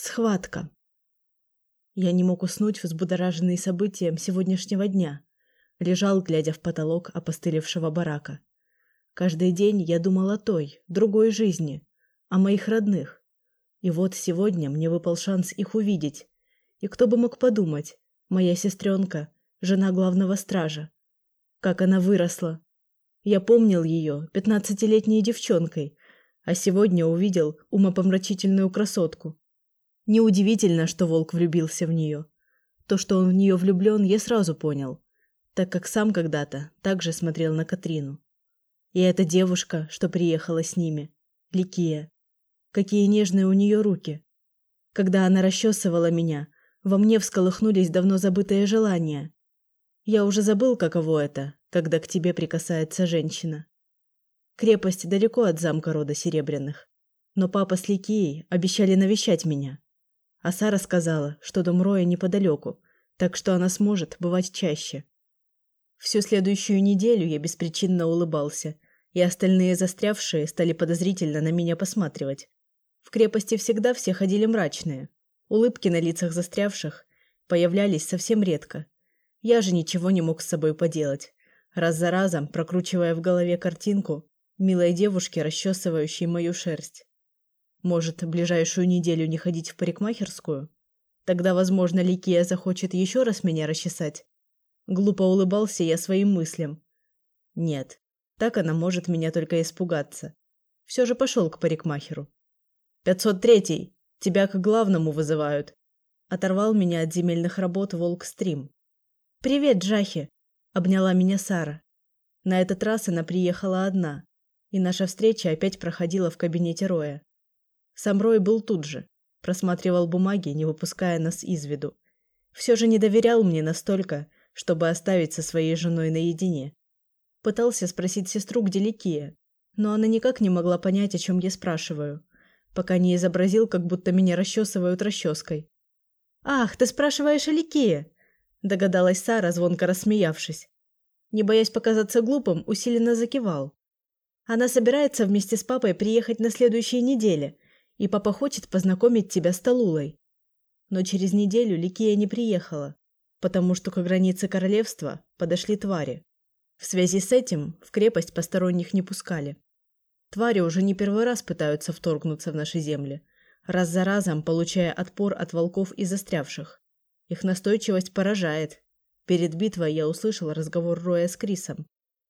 Схватка. Я не мог уснуть, взбудораженный событием сегодняшнего дня. Лежал, глядя в потолок опостылевшего барака. Каждый день я думал о той, другой жизни, о моих родных. И вот сегодня мне выпал шанс их увидеть. И кто бы мог подумать, моя сестренка, жена главного стража. Как она выросла. Я помнил ее пятнадцатилетней девчонкой, а сегодня увидел умопомрачительную красотку. Неудивительно, что волк влюбился в нее. То, что он в нее влюблен, я сразу понял, так как сам когда-то также смотрел на Катрину. И эта девушка, что приехала с ними, Ликия. Какие нежные у нее руки. Когда она расчесывала меня, во мне всколыхнулись давно забытые желания. Я уже забыл, каково это, когда к тебе прикасается женщина. Крепость далеко от замка рода Серебряных, но папа с Ликией обещали навещать меня. А Сара сказала, что дом Роя неподалеку, так что она сможет бывать чаще. Всю следующую неделю я беспричинно улыбался, и остальные застрявшие стали подозрительно на меня посматривать. В крепости всегда все ходили мрачные. Улыбки на лицах застрявших появлялись совсем редко. Я же ничего не мог с собой поделать, раз за разом прокручивая в голове картинку милой девушки, расчесывающей мою шерсть. Может, ближайшую неделю не ходить в парикмахерскую? Тогда, возможно, Ликия захочет еще раз меня расчесать. Глупо улыбался я своим мыслям. Нет, так она может меня только испугаться. Все же пошел к парикмахеру. «Пятьсот третий! Тебя к главному вызывают!» Оторвал меня от земельных работ Волк Стрим. «Привет, Джахи!» – обняла меня Сара. На этот раз она приехала одна, и наша встреча опять проходила в кабинете Роя. Сам Рой был тут же, просматривал бумаги, не выпуская нас из виду. Все же не доверял мне настолько, чтобы оставить со своей женой наедине. Пытался спросить сестру, где Ликия, но она никак не могла понять, о чем я спрашиваю, пока не изобразил, как будто меня расчесывают расческой. «Ах, ты спрашиваешь о Ликие?» – догадалась Сара, звонко рассмеявшись. Не боясь показаться глупым, усиленно закивал. Она собирается вместе с папой приехать на следующей неделе – и папа хочет познакомить тебя с Талулой. Но через неделю Ликия не приехала, потому что к границе королевства подошли твари. В связи с этим в крепость посторонних не пускали. Твари уже не первый раз пытаются вторгнуться в наши земли, раз за разом получая отпор от волков и застрявших. Их настойчивость поражает. Перед битвой я услышал разговор Роя с Крисом,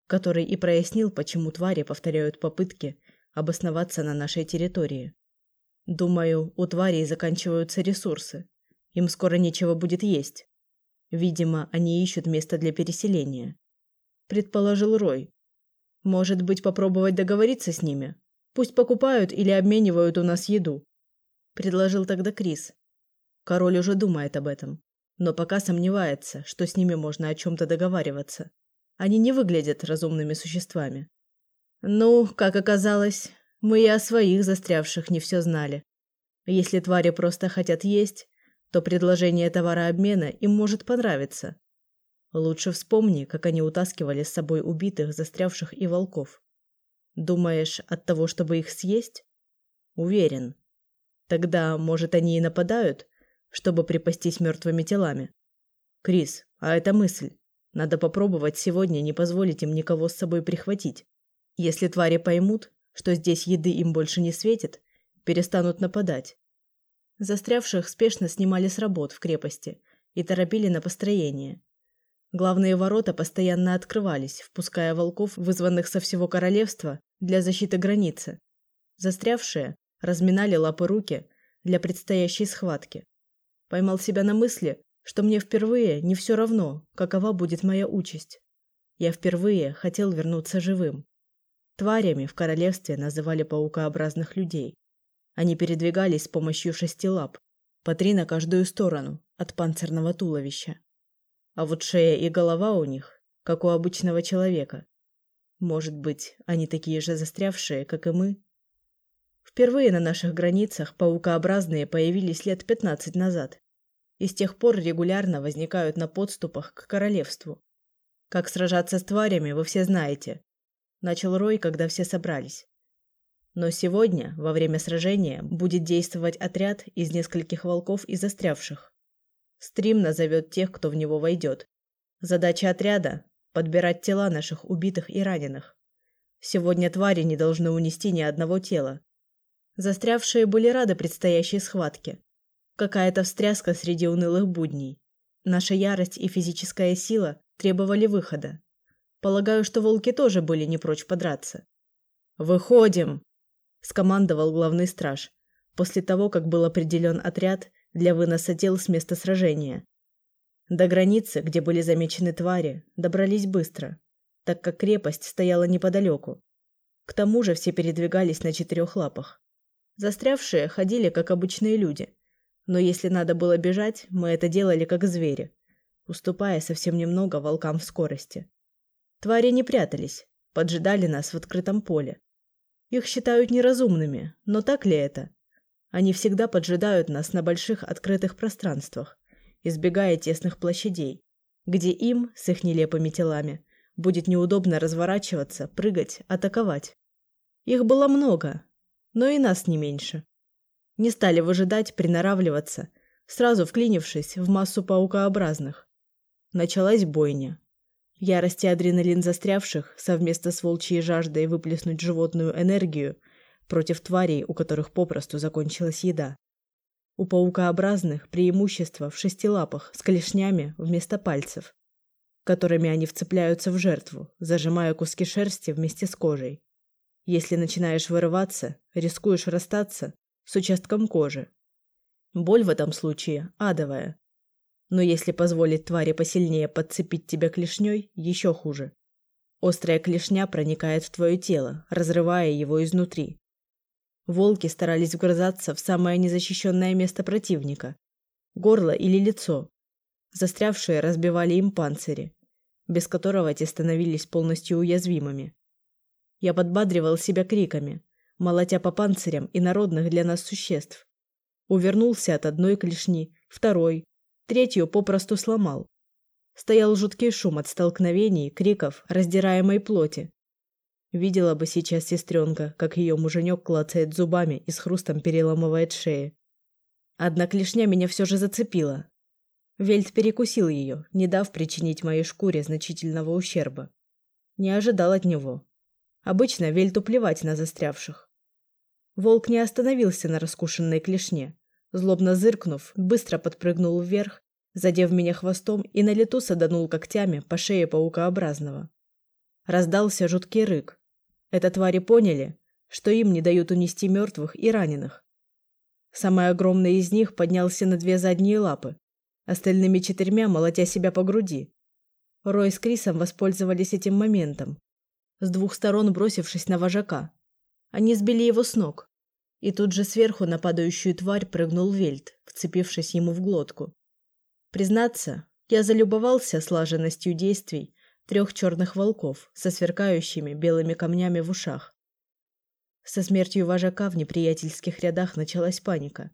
который и прояснил, почему твари повторяют попытки обосноваться на нашей территории. Думаю, у тварей заканчиваются ресурсы. Им скоро нечего будет есть. Видимо, они ищут место для переселения. Предположил Рой. Может быть, попробовать договориться с ними? Пусть покупают или обменивают у нас еду. Предложил тогда Крис. Король уже думает об этом, но пока сомневается, что с ними можно о чем-то договариваться. Они не выглядят разумными существами. Ну, как оказалось, мы и о своих застрявших не все знали. Если твари просто хотят есть, то предложение товарообмена им может понравиться. Лучше вспомни, как они утаскивали с собой убитых, застрявших и волков. Думаешь, от того, чтобы их съесть? Уверен. Тогда, может, они и нападают, чтобы припастись мертвыми телами? Крис, а это мысль. Надо попробовать сегодня не позволить им никого с собой прихватить. Если твари поймут, что здесь еды им больше не светит, перестанут нападать. Застрявших спешно снимали с работ в крепости и торопили на построение. Главные ворота постоянно открывались, впуская волков, вызванных со всего королевства, для защиты границы. Застрявшие разминали лапы руки для предстоящей схватки. Поймал себя на мысли, что мне впервые не все равно, какова будет моя участь. Я впервые хотел вернуться живым. Тварями в королевстве называли паукообразных людей. Они передвигались с помощью шести лап, по три на каждую сторону от панцирного туловища. А вот шея и голова у них, как у обычного человека. Может быть, они такие же застрявшие, как и мы? Впервые на наших границах паукообразные появились лет 15 назад. И с тех пор регулярно возникают на подступах к королевству. Как сражаться с тварями, вы все знаете. Начал Рой, когда все собрались. Но сегодня, во время сражения, будет действовать отряд из нескольких волков и застрявших. Стрим назовет тех, кто в него войдет. Задача отряда – подбирать тела наших убитых и раненых. Сегодня твари не должны унести ни одного тела. Застрявшие были рады предстоящей схватке. Какая-то встряска среди унылых будней. Наша ярость и физическая сила требовали выхода. Полагаю, что волки тоже были не прочь подраться. «Выходим!» – скомандовал главный страж, после того, как был определен отряд для выноса тел с места сражения. До границы, где были замечены твари, добрались быстро, так как крепость стояла неподалеку. К тому же все передвигались на четырех лапах. Застрявшие ходили, как обычные люди. Но если надо было бежать, мы это делали как звери, уступая совсем немного волкам в скорости. Твари не прятались, поджидали нас в открытом поле. Их считают неразумными, но так ли это? Они всегда поджидают нас на больших открытых пространствах, избегая тесных площадей, где им, с их нелепыми телами, будет неудобно разворачиваться, прыгать, атаковать. Их было много, но и нас не меньше. Не стали выжидать, приноравливаться, сразу вклинившись в массу паукообразных. Началась бойня. Ярость и адреналин застрявших, совместно с волчьей жаждой выплеснуть животную энергию против тварей, у которых попросту закончилась еда. У паукообразных преимущество в шести лапах с клешнями вместо пальцев, которыми они вцепляются в жертву, зажимая куски шерсти вместе с кожей. Если начинаешь вырываться, рискуешь расстаться с участком кожи. Боль в этом случае адовая, но если позволить твари посильнее подцепить тебя клешней, еще хуже. Острая клешня проникает в твое тело, разрывая его изнутри. Волки старались вгрызаться в самое незащищенное место противника – горло или лицо. Застрявшие разбивали им панцири, без которого те становились полностью уязвимыми. Я подбадривал себя криками, молотя по панцирям и народных для нас существ. Увернулся от одной клешни, второй, третью попросту сломал. Стоял жуткий шум от столкновений, криков, раздираемой плоти. Видела бы сейчас сестренка, как ее муженек клацает зубами и с хрустом переломывает шеи. Одна клешня меня все же зацепила. Вельт перекусил ее, не дав причинить моей шкуре значительного ущерба. Не ожидал от него. Обычно Вельту плевать на застрявших. Волк не остановился на раскушенной клешне. Злобно зыркнув, быстро подпрыгнул вверх, задев меня хвостом и на лету саданул когтями по шее паукообразного. Раздался жуткий рык. Это твари поняли, что им не дают унести мертвых и раненых. Самый огромный из них поднялся на две задние лапы, остальными четырьмя молотя себя по груди. Рой с Крисом воспользовались этим моментом, с двух сторон бросившись на вожака. Они сбили его с ног, и тут же сверху на падающую тварь прыгнул Вельт, вцепившись ему в глотку. Признаться, я залюбовался слаженностью действий трех черных волков со сверкающими белыми камнями в ушах. Со смертью вожака в неприятельских рядах началась паника.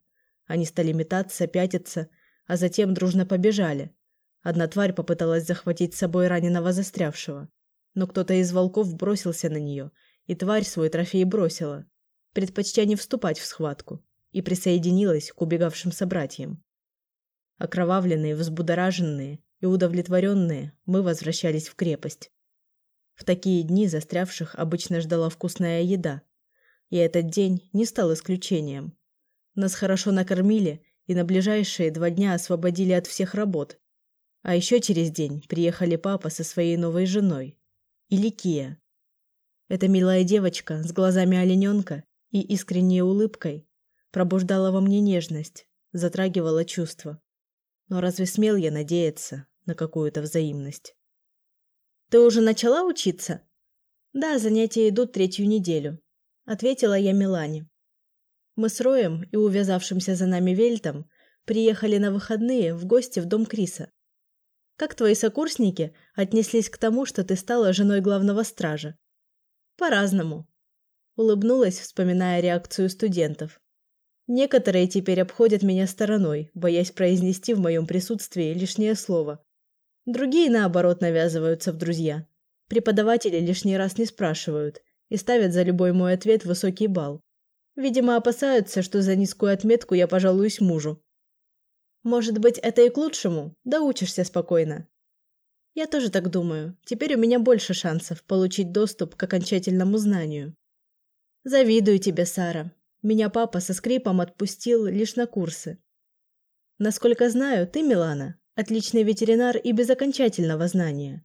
Они стали метаться, пятиться, а затем дружно побежали. Одна тварь попыталась захватить с собой раненого застрявшего, но кто-то из волков бросился на нее, и тварь свой трофей бросила, предпочтя не вступать в схватку, и присоединилась к убегавшим собратьям. Окровавленные, взбудораженные и удовлетворенные, мы возвращались в крепость. В такие дни застрявших обычно ждала вкусная еда, и этот день не стал исключением. Нас хорошо накормили и на ближайшие два дня освободили от всех работ. А еще через день приехали папа со своей новой женой, Иликия. Эта милая девочка с глазами олененка и искренней улыбкой пробуждала во мне нежность, затрагивала чувства. Но разве смел я надеяться на какую-то взаимность? «Ты уже начала учиться?» «Да, занятия идут третью неделю», — ответила я Милане. Мы с Роем и увязавшимся за нами Вельтом приехали на выходные в гости в дом Криса. «Как твои сокурсники отнеслись к тому, что ты стала женой главного стража?» «По-разному», Улыбнулась, вспоминая реакцию студентов. Некоторые теперь обходят меня стороной, боясь произнести в моем присутствии лишнее слово. Другие, наоборот, навязываются в друзья. Преподаватели лишний раз не спрашивают, и ставят за любой мой ответ высокий балл. Видимо, опасаются, что за низкую отметку я пожалуюсь мужу. Может быть, это и к лучшему, да учишься спокойно. Я тоже так думаю. Теперь у меня больше шансов получить доступ к окончательному знанию. Завидую тебе, Сара. Меня папа со скрипом отпустил лишь на курсы. Насколько знаю, ты, Милана, отличный ветеринар и без окончательного знания.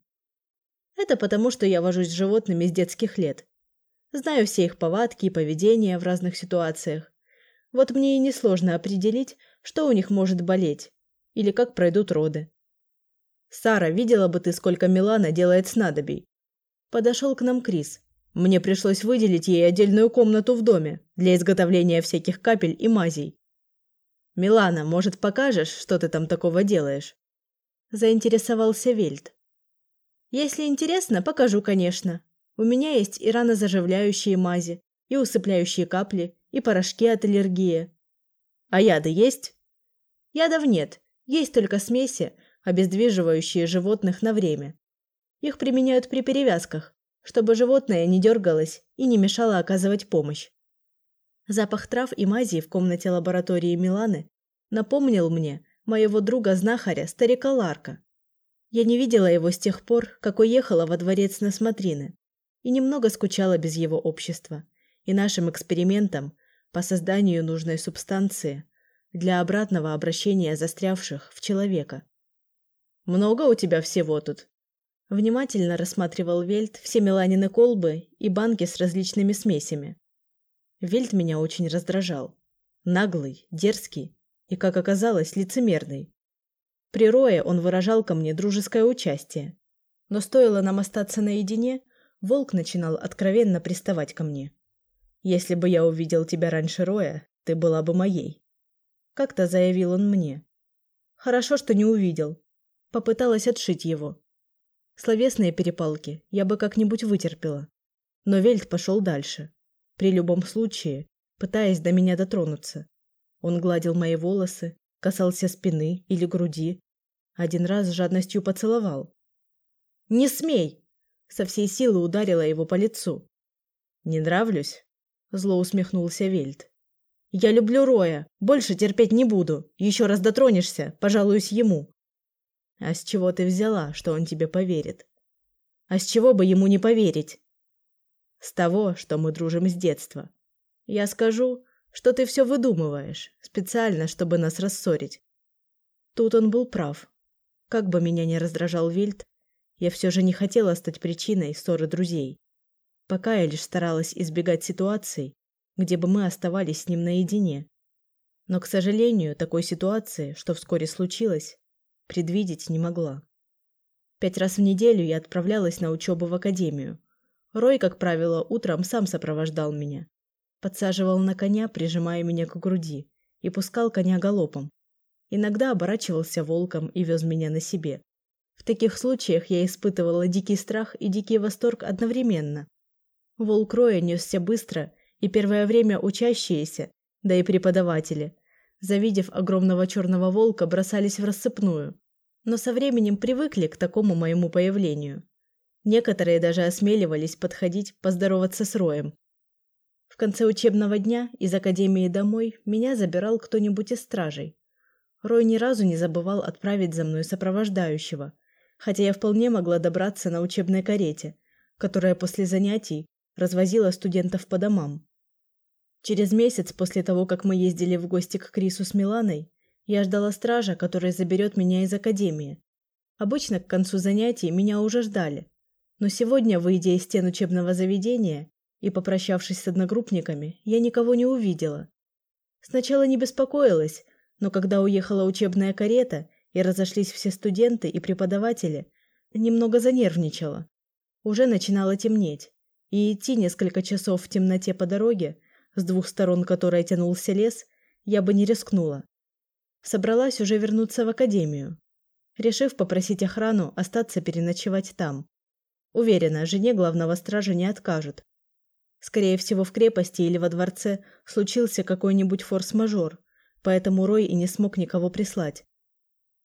Это потому, что я вожусь с животными с детских лет. Знаю все их повадки и поведение в разных ситуациях. Вот мне и несложно определить, что у них может болеть или как пройдут роды. Сара, видела бы ты, сколько Милана делает снадобий. Подошел к нам Крис. Мне пришлось выделить ей отдельную комнату в доме для изготовления всяких капель и мазей. Милана, может, покажешь, что ты там такого делаешь? Заинтересовался Вельт. Если интересно, покажу, конечно. У меня есть и ранозаживляющие мази, и усыпляющие капли, и порошки от аллергии. А яды есть? Ядов нет, есть только смеси, обездвиживающие животных на время. Их применяют при перевязках, чтобы животное не дергалось и не мешало оказывать помощь. Запах трав и мази в комнате лаборатории Миланы напомнил мне моего друга-знахаря, старика Ларка. Я не видела его с тех пор, как уехала во дворец на смотрины, и немного скучала без его общества и нашим экспериментам по созданию нужной субстанции для обратного обращения застрявших в человека. Много у тебя всего тут. Внимательно рассматривал Вельт все Меланины колбы и банки с различными смесями. Вельт меня очень раздражал. Наглый, дерзкий и, как оказалось, лицемерный. При Рое он выражал ко мне дружеское участие. Но стоило нам остаться наедине, волк начинал откровенно приставать ко мне. «Если бы я увидел тебя раньше Роя, ты была бы моей», — как-то заявил он мне. «Хорошо, что не увидел. Попыталась отшить его. Словесные перепалки я бы как-нибудь вытерпела. Но Вельт пошел дальше. При любом случае, пытаясь до меня дотронуться. Он гладил мои волосы, касался спины или груди. Один раз с жадностью поцеловал. «Не смей!» Со всей силы ударила его по лицу. «Не нравлюсь?» Зло усмехнулся Вельт. «Я люблю Роя. Больше терпеть не буду. Еще раз дотронешься, пожалуюсь ему. А с чего ты взяла, что он тебе поверит? А с чего бы ему не поверить? С того, что мы дружим с детства. Я скажу, что ты все выдумываешь, специально, чтобы нас рассорить. Тут он был прав. Как бы меня ни раздражал Вильд, я все же не хотела стать причиной ссоры друзей. Пока я лишь старалась избегать ситуаций, где бы мы оставались с ним наедине. Но, к сожалению, такой ситуации, что вскоре случилось, предвидеть не могла. Пять раз в неделю я отправлялась на учебу в академию. Рой, как правило, утром сам сопровождал меня. Подсаживал на коня, прижимая меня к груди, и пускал коня галопом. Иногда оборачивался волком и вез меня на себе. В таких случаях я испытывала дикий страх и дикий восторг одновременно. Волк Роя несся быстро, и первое время учащиеся, да и преподаватели, завидев огромного черного волка, бросались в рассыпную. Но со временем привыкли к такому моему появлению. Некоторые даже осмеливались подходить поздороваться с Роем. В конце учебного дня из академии домой меня забирал кто-нибудь из стражей. Рой ни разу не забывал отправить за мной сопровождающего, хотя я вполне могла добраться на учебной карете, которая после занятий развозила студентов по домам. Через месяц после того, как мы ездили в гости к Крису с Миланой, я ждала стража, который заберет меня из академии. Обычно к концу занятий меня уже ждали. Но сегодня, выйдя из стен учебного заведения и попрощавшись с одногруппниками, я никого не увидела. Сначала не беспокоилась, но когда уехала учебная карета и разошлись все студенты и преподаватели, немного занервничала. Уже начинало темнеть, и идти несколько часов в темноте по дороге – с двух сторон которой тянулся лес, я бы не рискнула. Собралась уже вернуться в академию, решив попросить охрану остаться переночевать там. Уверена, жене главного стража не откажут. Скорее всего, в крепости или во дворце случился какой-нибудь форс-мажор, поэтому Рой и не смог никого прислать.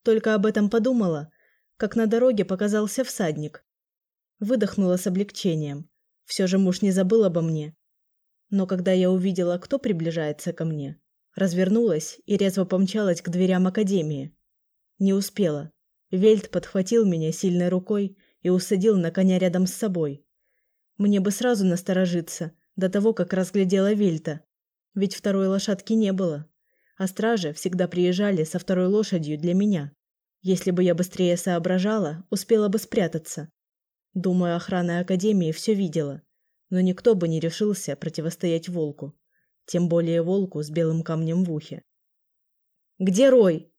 Только об этом подумала, как на дороге показался всадник. Выдохнула с облегчением. Все же муж не забыл обо мне. Но когда я увидела, кто приближается ко мне, развернулась и резво помчалась к дверям академии. Не успела. Вельт подхватил меня сильной рукой и усадил на коня рядом с собой. Мне бы сразу насторожиться до того, как разглядела Вельта, ведь второй лошадки не было, а стражи всегда приезжали со второй лошадью для меня. Если бы я быстрее соображала, успела бы спрятаться. Думаю, охрана академии все видела, но никто бы не решился противостоять волку, тем более волку с белым камнем в ухе. Где Рой?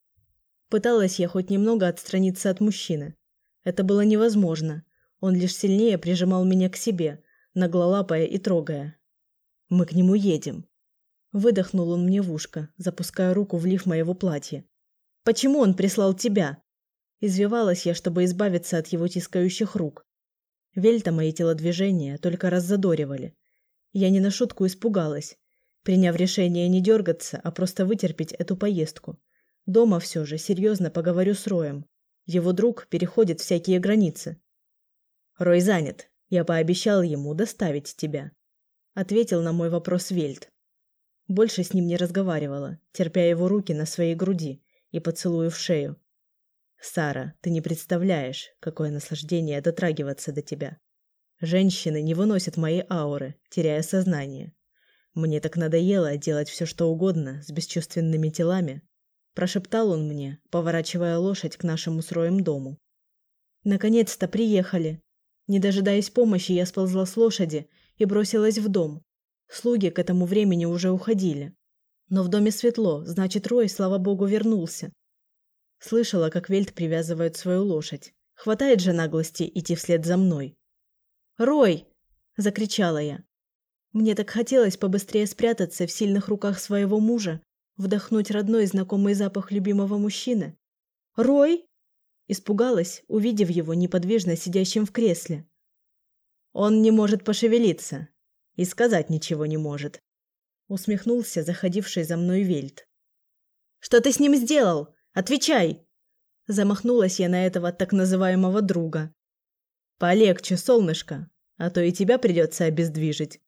Пыталась я хоть немного отстраниться от мужчины. Это было невозможно. Он лишь сильнее прижимал меня к себе, наглолапая и трогая. Мы к нему едем. Выдохнул он мне в ушко, запуская руку в лиф моего платья. Почему он прислал тебя? Извивалась я, чтобы избавиться от его тискающих рук. Вельта мои телодвижения только раззадоривали. Я не на шутку испугалась, приняв решение не дергаться, а просто вытерпеть эту поездку. Дома все же серьезно поговорю с Роем. Его друг переходит всякие границы. Рой занят. Я пообещал ему доставить тебя. Ответил на мой вопрос Вельт. Больше с ним не разговаривала, терпя его руки на своей груди и поцелуя в шею. Сара, ты не представляешь, какое наслаждение дотрагиваться до тебя. Женщины не выносят мои ауры, теряя сознание. Мне так надоело делать все, что угодно с бесчувственными телами, прошептал он мне, поворачивая лошадь к нашему с дому. Наконец-то приехали. Не дожидаясь помощи, я сползла с лошади и бросилась в дом. Слуги к этому времени уже уходили. Но в доме светло, значит, Рой, слава богу, вернулся. Слышала, как Вельт привязывает свою лошадь. Хватает же наглости идти вслед за мной. «Рой!» – закричала я. Мне так хотелось побыстрее спрятаться в сильных руках своего мужа, вдохнуть родной знакомый запах любимого мужчины. «Рой!» – испугалась, увидев его неподвижно сидящим в кресле. «Он не может пошевелиться и сказать ничего не может», – усмехнулся заходивший за мной Вельт. «Что ты с ним сделал? Отвечай!» Замахнулась я на этого так называемого друга. «Полегче, солнышко, а то и тебя придется обездвижить».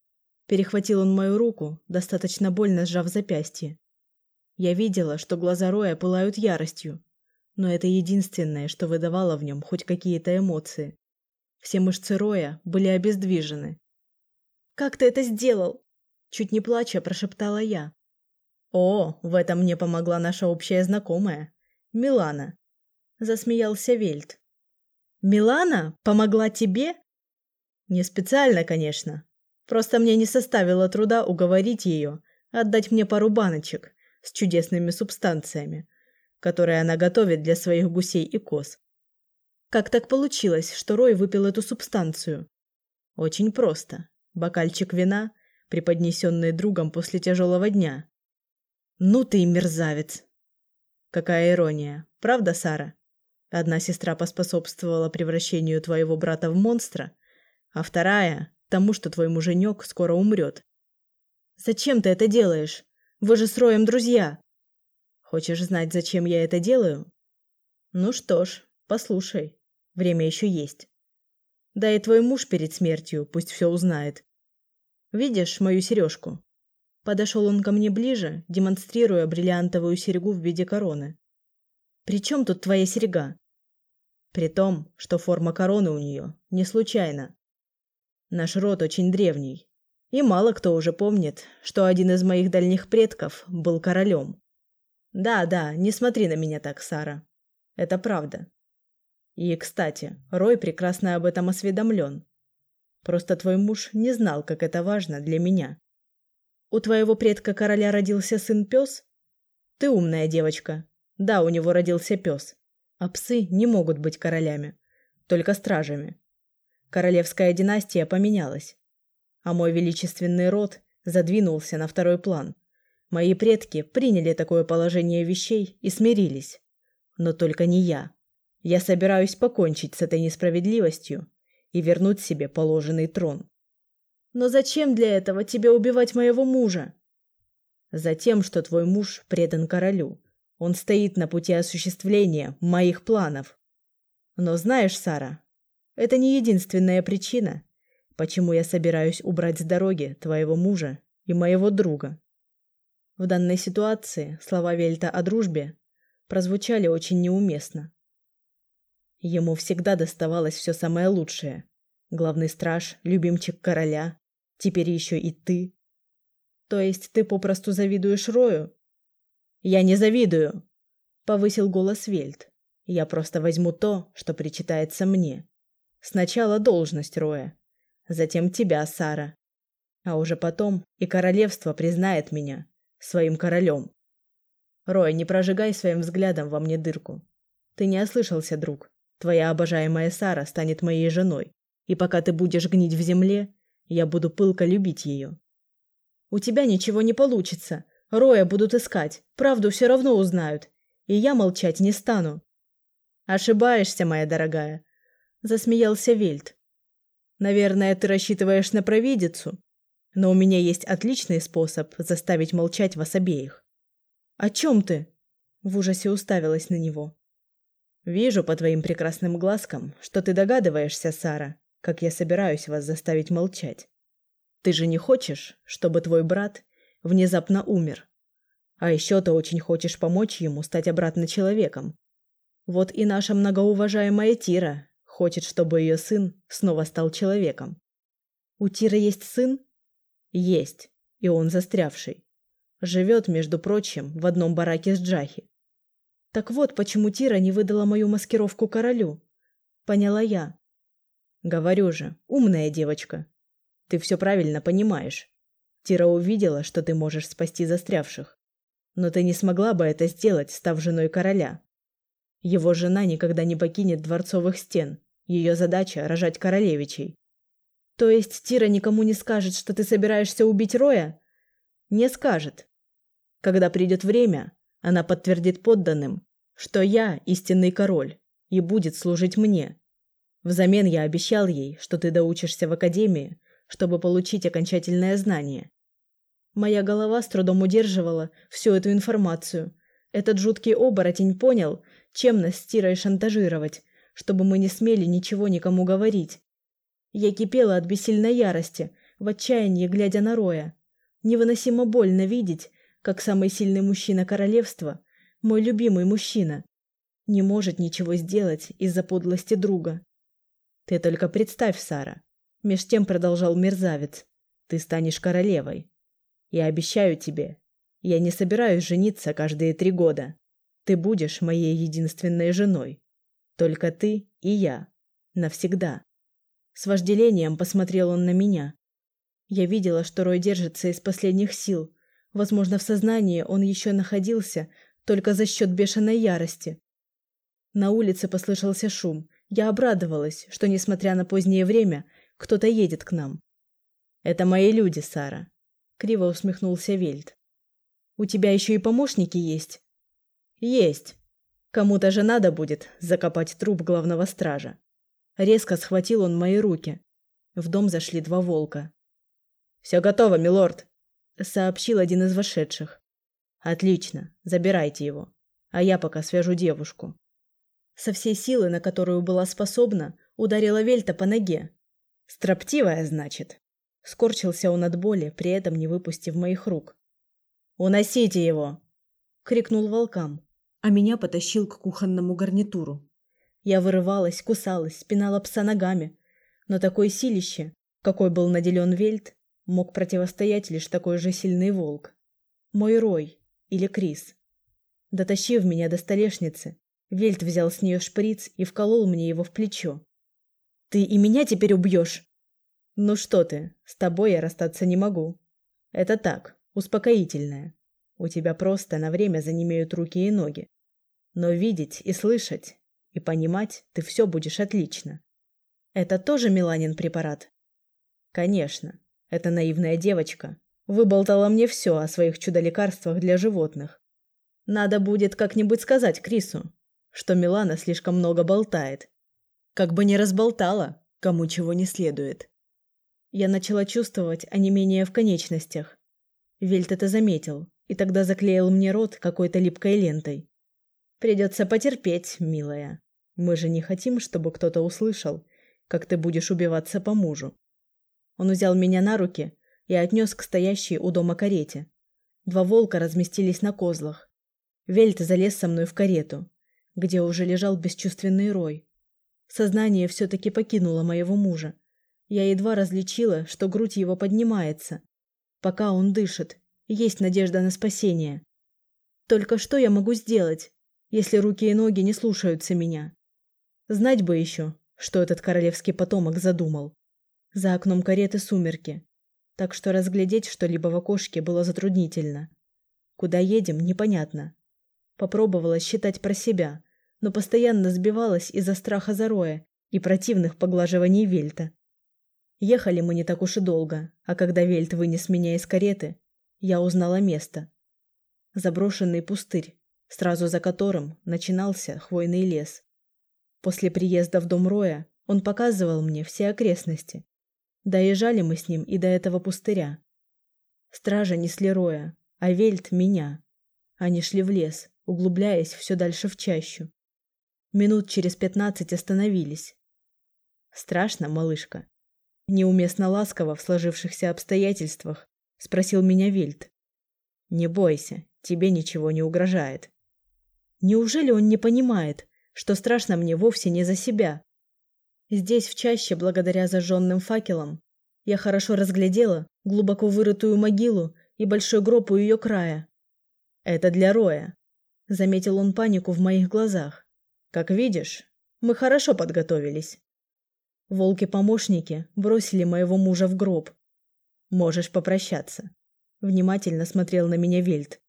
Перехватил он мою руку, достаточно больно сжав запястье. Я видела, что глаза Роя пылают яростью, но это единственное, что выдавало в нем хоть какие-то эмоции. Все мышцы Роя были обездвижены. «Как ты это сделал?» Чуть не плача прошептала я. «О, в этом мне помогла наша общая знакомая, Милана», – засмеялся Вельт. «Милана помогла тебе?» «Не специально, конечно. Просто мне не составило труда уговорить ее отдать мне пару баночек, с чудесными субстанциями, которые она готовит для своих гусей и коз. Как так получилось, что Рой выпил эту субстанцию? Очень просто. Бокальчик вина, преподнесенный другом после тяжелого дня. Ну ты мерзавец. Какая ирония. Правда, Сара? Одна сестра поспособствовала превращению твоего брата в монстра, а вторая – тому, что твой муженек скоро умрет. Зачем ты это делаешь? Вы же с Роем друзья. Хочешь знать, зачем я это делаю? Ну что ж, послушай. Время еще есть. Да и твой муж перед смертью пусть все узнает. Видишь мою сережку? Подошел он ко мне ближе, демонстрируя бриллиантовую серьгу в виде короны. При чем тут твоя серьга? При том, что форма короны у нее не случайна. Наш род очень древний, и мало кто уже помнит, что один из моих дальних предков был королем. Да, да, не смотри на меня так, Сара. Это правда. И, кстати, Рой прекрасно об этом осведомлен. Просто твой муж не знал, как это важно для меня. У твоего предка короля родился сын-пес? Ты умная девочка. Да, у него родился пес. А псы не могут быть королями, только стражами. Королевская династия поменялась а мой величественный род задвинулся на второй план. Мои предки приняли такое положение вещей и смирились. Но только не я. Я собираюсь покончить с этой несправедливостью и вернуть себе положенный трон. Но зачем для этого тебе убивать моего мужа? Затем, что твой муж предан королю. Он стоит на пути осуществления моих планов. Но знаешь, Сара, это не единственная причина, почему я собираюсь убрать с дороги твоего мужа и моего друга. В данной ситуации слова Вельта о дружбе прозвучали очень неуместно. Ему всегда доставалось все самое лучшее. Главный страж, любимчик короля, теперь еще и ты. То есть ты попросту завидуешь Рою? Я не завидую, повысил голос Вельт. Я просто возьму то, что причитается мне. Сначала должность Роя, затем тебя, Сара. А уже потом и королевство признает меня своим королем. Рой, не прожигай своим взглядом во мне дырку. Ты не ослышался, друг. Твоя обожаемая Сара станет моей женой, и пока ты будешь гнить в земле, я буду пылко любить ее. У тебя ничего не получится. Роя будут искать, правду все равно узнают, и я молчать не стану. Ошибаешься, моя дорогая, засмеялся Вельт. Наверное, ты рассчитываешь на провидицу, но у меня есть отличный способ заставить молчать вас обеих. О чем ты? В ужасе уставилась на него. Вижу по твоим прекрасным глазкам, что ты догадываешься, Сара, как я собираюсь вас заставить молчать. Ты же не хочешь, чтобы твой брат внезапно умер. А еще ты очень хочешь помочь ему стать обратно человеком. Вот и наша многоуважаемая Тира хочет, чтобы ее сын снова стал человеком. У Тиры есть сын? Есть, и он застрявший. Живет, между прочим, в одном бараке с Джахи. Так вот, почему Тира не выдала мою маскировку королю. Поняла я. Говорю же, умная девочка. Ты все правильно понимаешь. Тира увидела, что ты можешь спасти застрявших. Но ты не смогла бы это сделать, став женой короля. Его жена никогда не покинет дворцовых стен. Ее задача – рожать королевичей. То есть Тира никому не скажет, что ты собираешься убить Роя? Не скажет. Когда придет время, она подтвердит подданным, что я истинный король и будет служить мне. Взамен я обещал ей, что ты доучишься в академии, чтобы получить окончательное знание. Моя голова с трудом удерживала всю эту информацию. Этот жуткий оборотень понял, чем нас с Тирой шантажировать, чтобы мы не смели ничего никому говорить. Я кипела от бессильной ярости, в отчаянии глядя на Роя. Невыносимо больно видеть, как самый сильный мужчина королевства, мой любимый мужчина, не может ничего сделать из-за подлости друга. Ты только представь, Сара, меж тем продолжал мерзавец. Ты станешь королевой. Я обещаю тебе, я не собираюсь жениться каждые три года. Ты будешь моей единственной женой. Только ты и я. Навсегда. С вожделением посмотрел он на меня. Я видела, что Рой держится из последних сил, Возможно, в сознании он еще находился только за счет бешеной ярости. На улице послышался шум. Я обрадовалась, что, несмотря на позднее время, кто-то едет к нам. «Это мои люди, Сара», — криво усмехнулся Вельт. «У тебя еще и помощники есть?» «Есть. Кому-то же надо будет закопать труп главного стража». Резко схватил он мои руки. В дом зашли два волка. «Все готово, милорд», сообщил один из вошедших. Отлично, забирайте его, а я пока свяжу девушку. Со всей силы, на которую была способна, ударила Вельта по ноге. Строптивая, значит. Скорчился он от боли, при этом не выпустив моих рук. «Уносите его!» — крикнул волкам, а меня потащил к кухонному гарнитуру. Я вырывалась, кусалась, спинала пса ногами, но такое силище, какой был наделен Вельт, мог противостоять лишь такой же сильный волк. Мой Рой или Крис. Дотащив меня до столешницы, Вельт взял с нее шприц и вколол мне его в плечо. «Ты и меня теперь убьешь?» «Ну что ты, с тобой я расстаться не могу. Это так, успокоительное. У тебя просто на время занемеют руки и ноги. Но видеть и слышать, и понимать ты все будешь отлично. Это тоже Миланин препарат?» «Конечно. Эта наивная девочка выболтала мне все о своих чудо-лекарствах для животных. Надо будет как-нибудь сказать Крису, что Милана слишком много болтает. Как бы не разболтала, кому чего не следует. Я начала чувствовать онемение в конечностях. Вельт это заметил и тогда заклеил мне рот какой-то липкой лентой. Придется потерпеть, милая. Мы же не хотим, чтобы кто-то услышал, как ты будешь убиваться по мужу. Он взял меня на руки и отнес к стоящей у дома карете. Два волка разместились на козлах. Вельт залез со мной в карету, где уже лежал бесчувственный Рой. Сознание все-таки покинуло моего мужа. Я едва различила, что грудь его поднимается. Пока он дышит, есть надежда на спасение. Только что я могу сделать, если руки и ноги не слушаются меня? Знать бы еще, что этот королевский потомок задумал. За окном кареты сумерки, так что разглядеть что-либо в окошке было затруднительно. Куда едем, непонятно. Попробовала считать про себя, но постоянно сбивалась из-за страха Зароя и противных поглаживаний Вельта. Ехали мы не так уж и долго, а когда Вельт вынес меня из кареты, я узнала место. Заброшенный пустырь, сразу за которым начинался хвойный лес. После приезда в дом Роя он показывал мне все окрестности. Доезжали мы с ним и до этого пустыря. Стража несли Роя, а Вельт – меня. Они шли в лес, углубляясь все дальше в чащу. Минут через пятнадцать остановились. «Страшно, малышка?» Неуместно ласково в сложившихся обстоятельствах спросил меня Вельт. «Не бойся, тебе ничего не угрожает». Неужели он не понимает, что страшно мне вовсе не за себя? Здесь, в чаще, благодаря зажженным факелам, я хорошо разглядела глубоко вырытую могилу и большой гроб у ее края. «Это для Роя», — заметил он панику в моих глазах. «Как видишь, мы хорошо подготовились». Волки-помощники бросили моего мужа в гроб. «Можешь попрощаться», — внимательно смотрел на меня Вельт.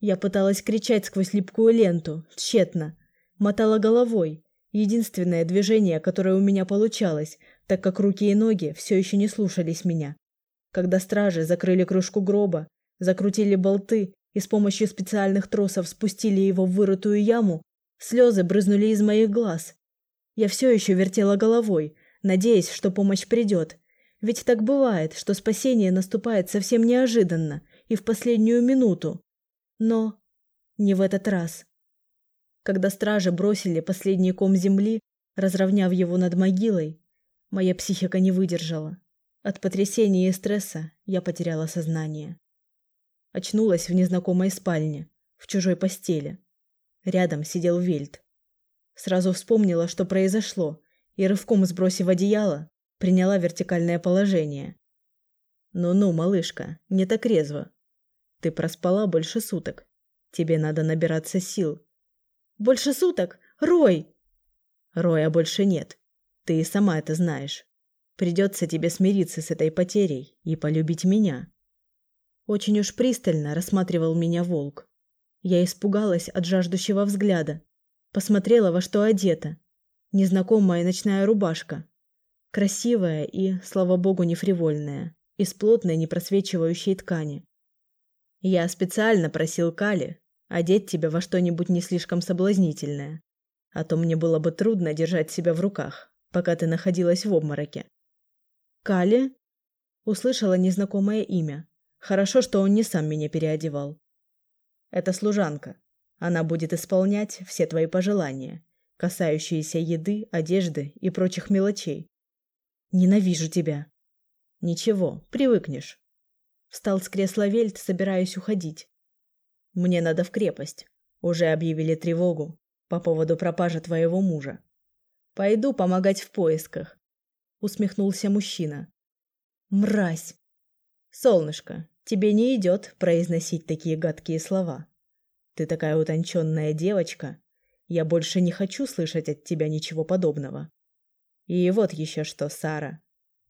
Я пыталась кричать сквозь липкую ленту, тщетно. Мотала головой. Единственное движение, которое у меня получалось, так как руки и ноги все еще не слушались меня. Когда стражи закрыли крышку гроба, закрутили болты и с помощью специальных тросов спустили его в вырытую яму, слезы брызнули из моих глаз. Я все еще вертела головой, надеясь, что помощь придет. Ведь так бывает, что спасение наступает совсем неожиданно и в последнюю минуту. Но не в этот раз. Когда стражи бросили последний ком земли, разровняв его над могилой, моя психика не выдержала. От потрясения и стресса я потеряла сознание. Очнулась в незнакомой спальне, в чужой постели. Рядом сидел Вельт. Сразу вспомнила, что произошло, и рывком сбросив одеяло, приняла вертикальное положение. «Ну-ну, малышка, не так резво. Ты проспала больше суток. Тебе надо набираться сил. Больше суток? Рой! Роя больше нет. Ты и сама это знаешь. Придется тебе смириться с этой потерей и полюбить меня. Очень уж пристально рассматривал меня волк. Я испугалась от жаждущего взгляда. Посмотрела, во что одета. Незнакомая ночная рубашка. Красивая и, слава богу, не фривольная. Из плотной, непросвечивающей ткани. Я специально просил Кали одеть тебя во что-нибудь не слишком соблазнительное, а то мне было бы трудно держать себя в руках, пока ты находилась в обмороке. Кали? Услышала незнакомое имя. Хорошо, что он не сам меня переодевал. Это служанка. Она будет исполнять все твои пожелания, касающиеся еды, одежды и прочих мелочей. Ненавижу тебя. Ничего, привыкнешь. Встал с кресла Вельт, собираясь уходить. «Мне надо в крепость. Уже объявили тревогу по поводу пропажи твоего мужа. Пойду помогать в поисках», — усмехнулся мужчина. «Мразь! Солнышко, тебе не идет произносить такие гадкие слова. Ты такая утонченная девочка. Я больше не хочу слышать от тебя ничего подобного. И вот еще что, Сара.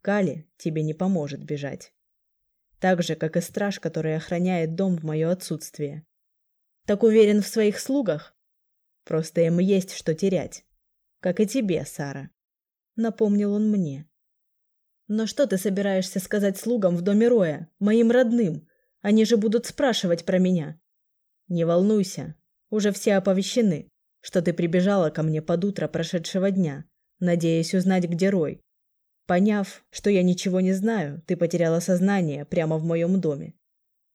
Кали тебе не поможет бежать так же, как и страж, который охраняет дом в мое отсутствие. Так уверен в своих слугах? Просто им есть что терять. Как и тебе, Сара. Напомнил он мне. Но что ты собираешься сказать слугам в доме Роя, моим родным? Они же будут спрашивать про меня. Не волнуйся, уже все оповещены, что ты прибежала ко мне под утро прошедшего дня, надеясь узнать, где Рой. Поняв, что я ничего не знаю, ты потеряла сознание прямо в моем доме.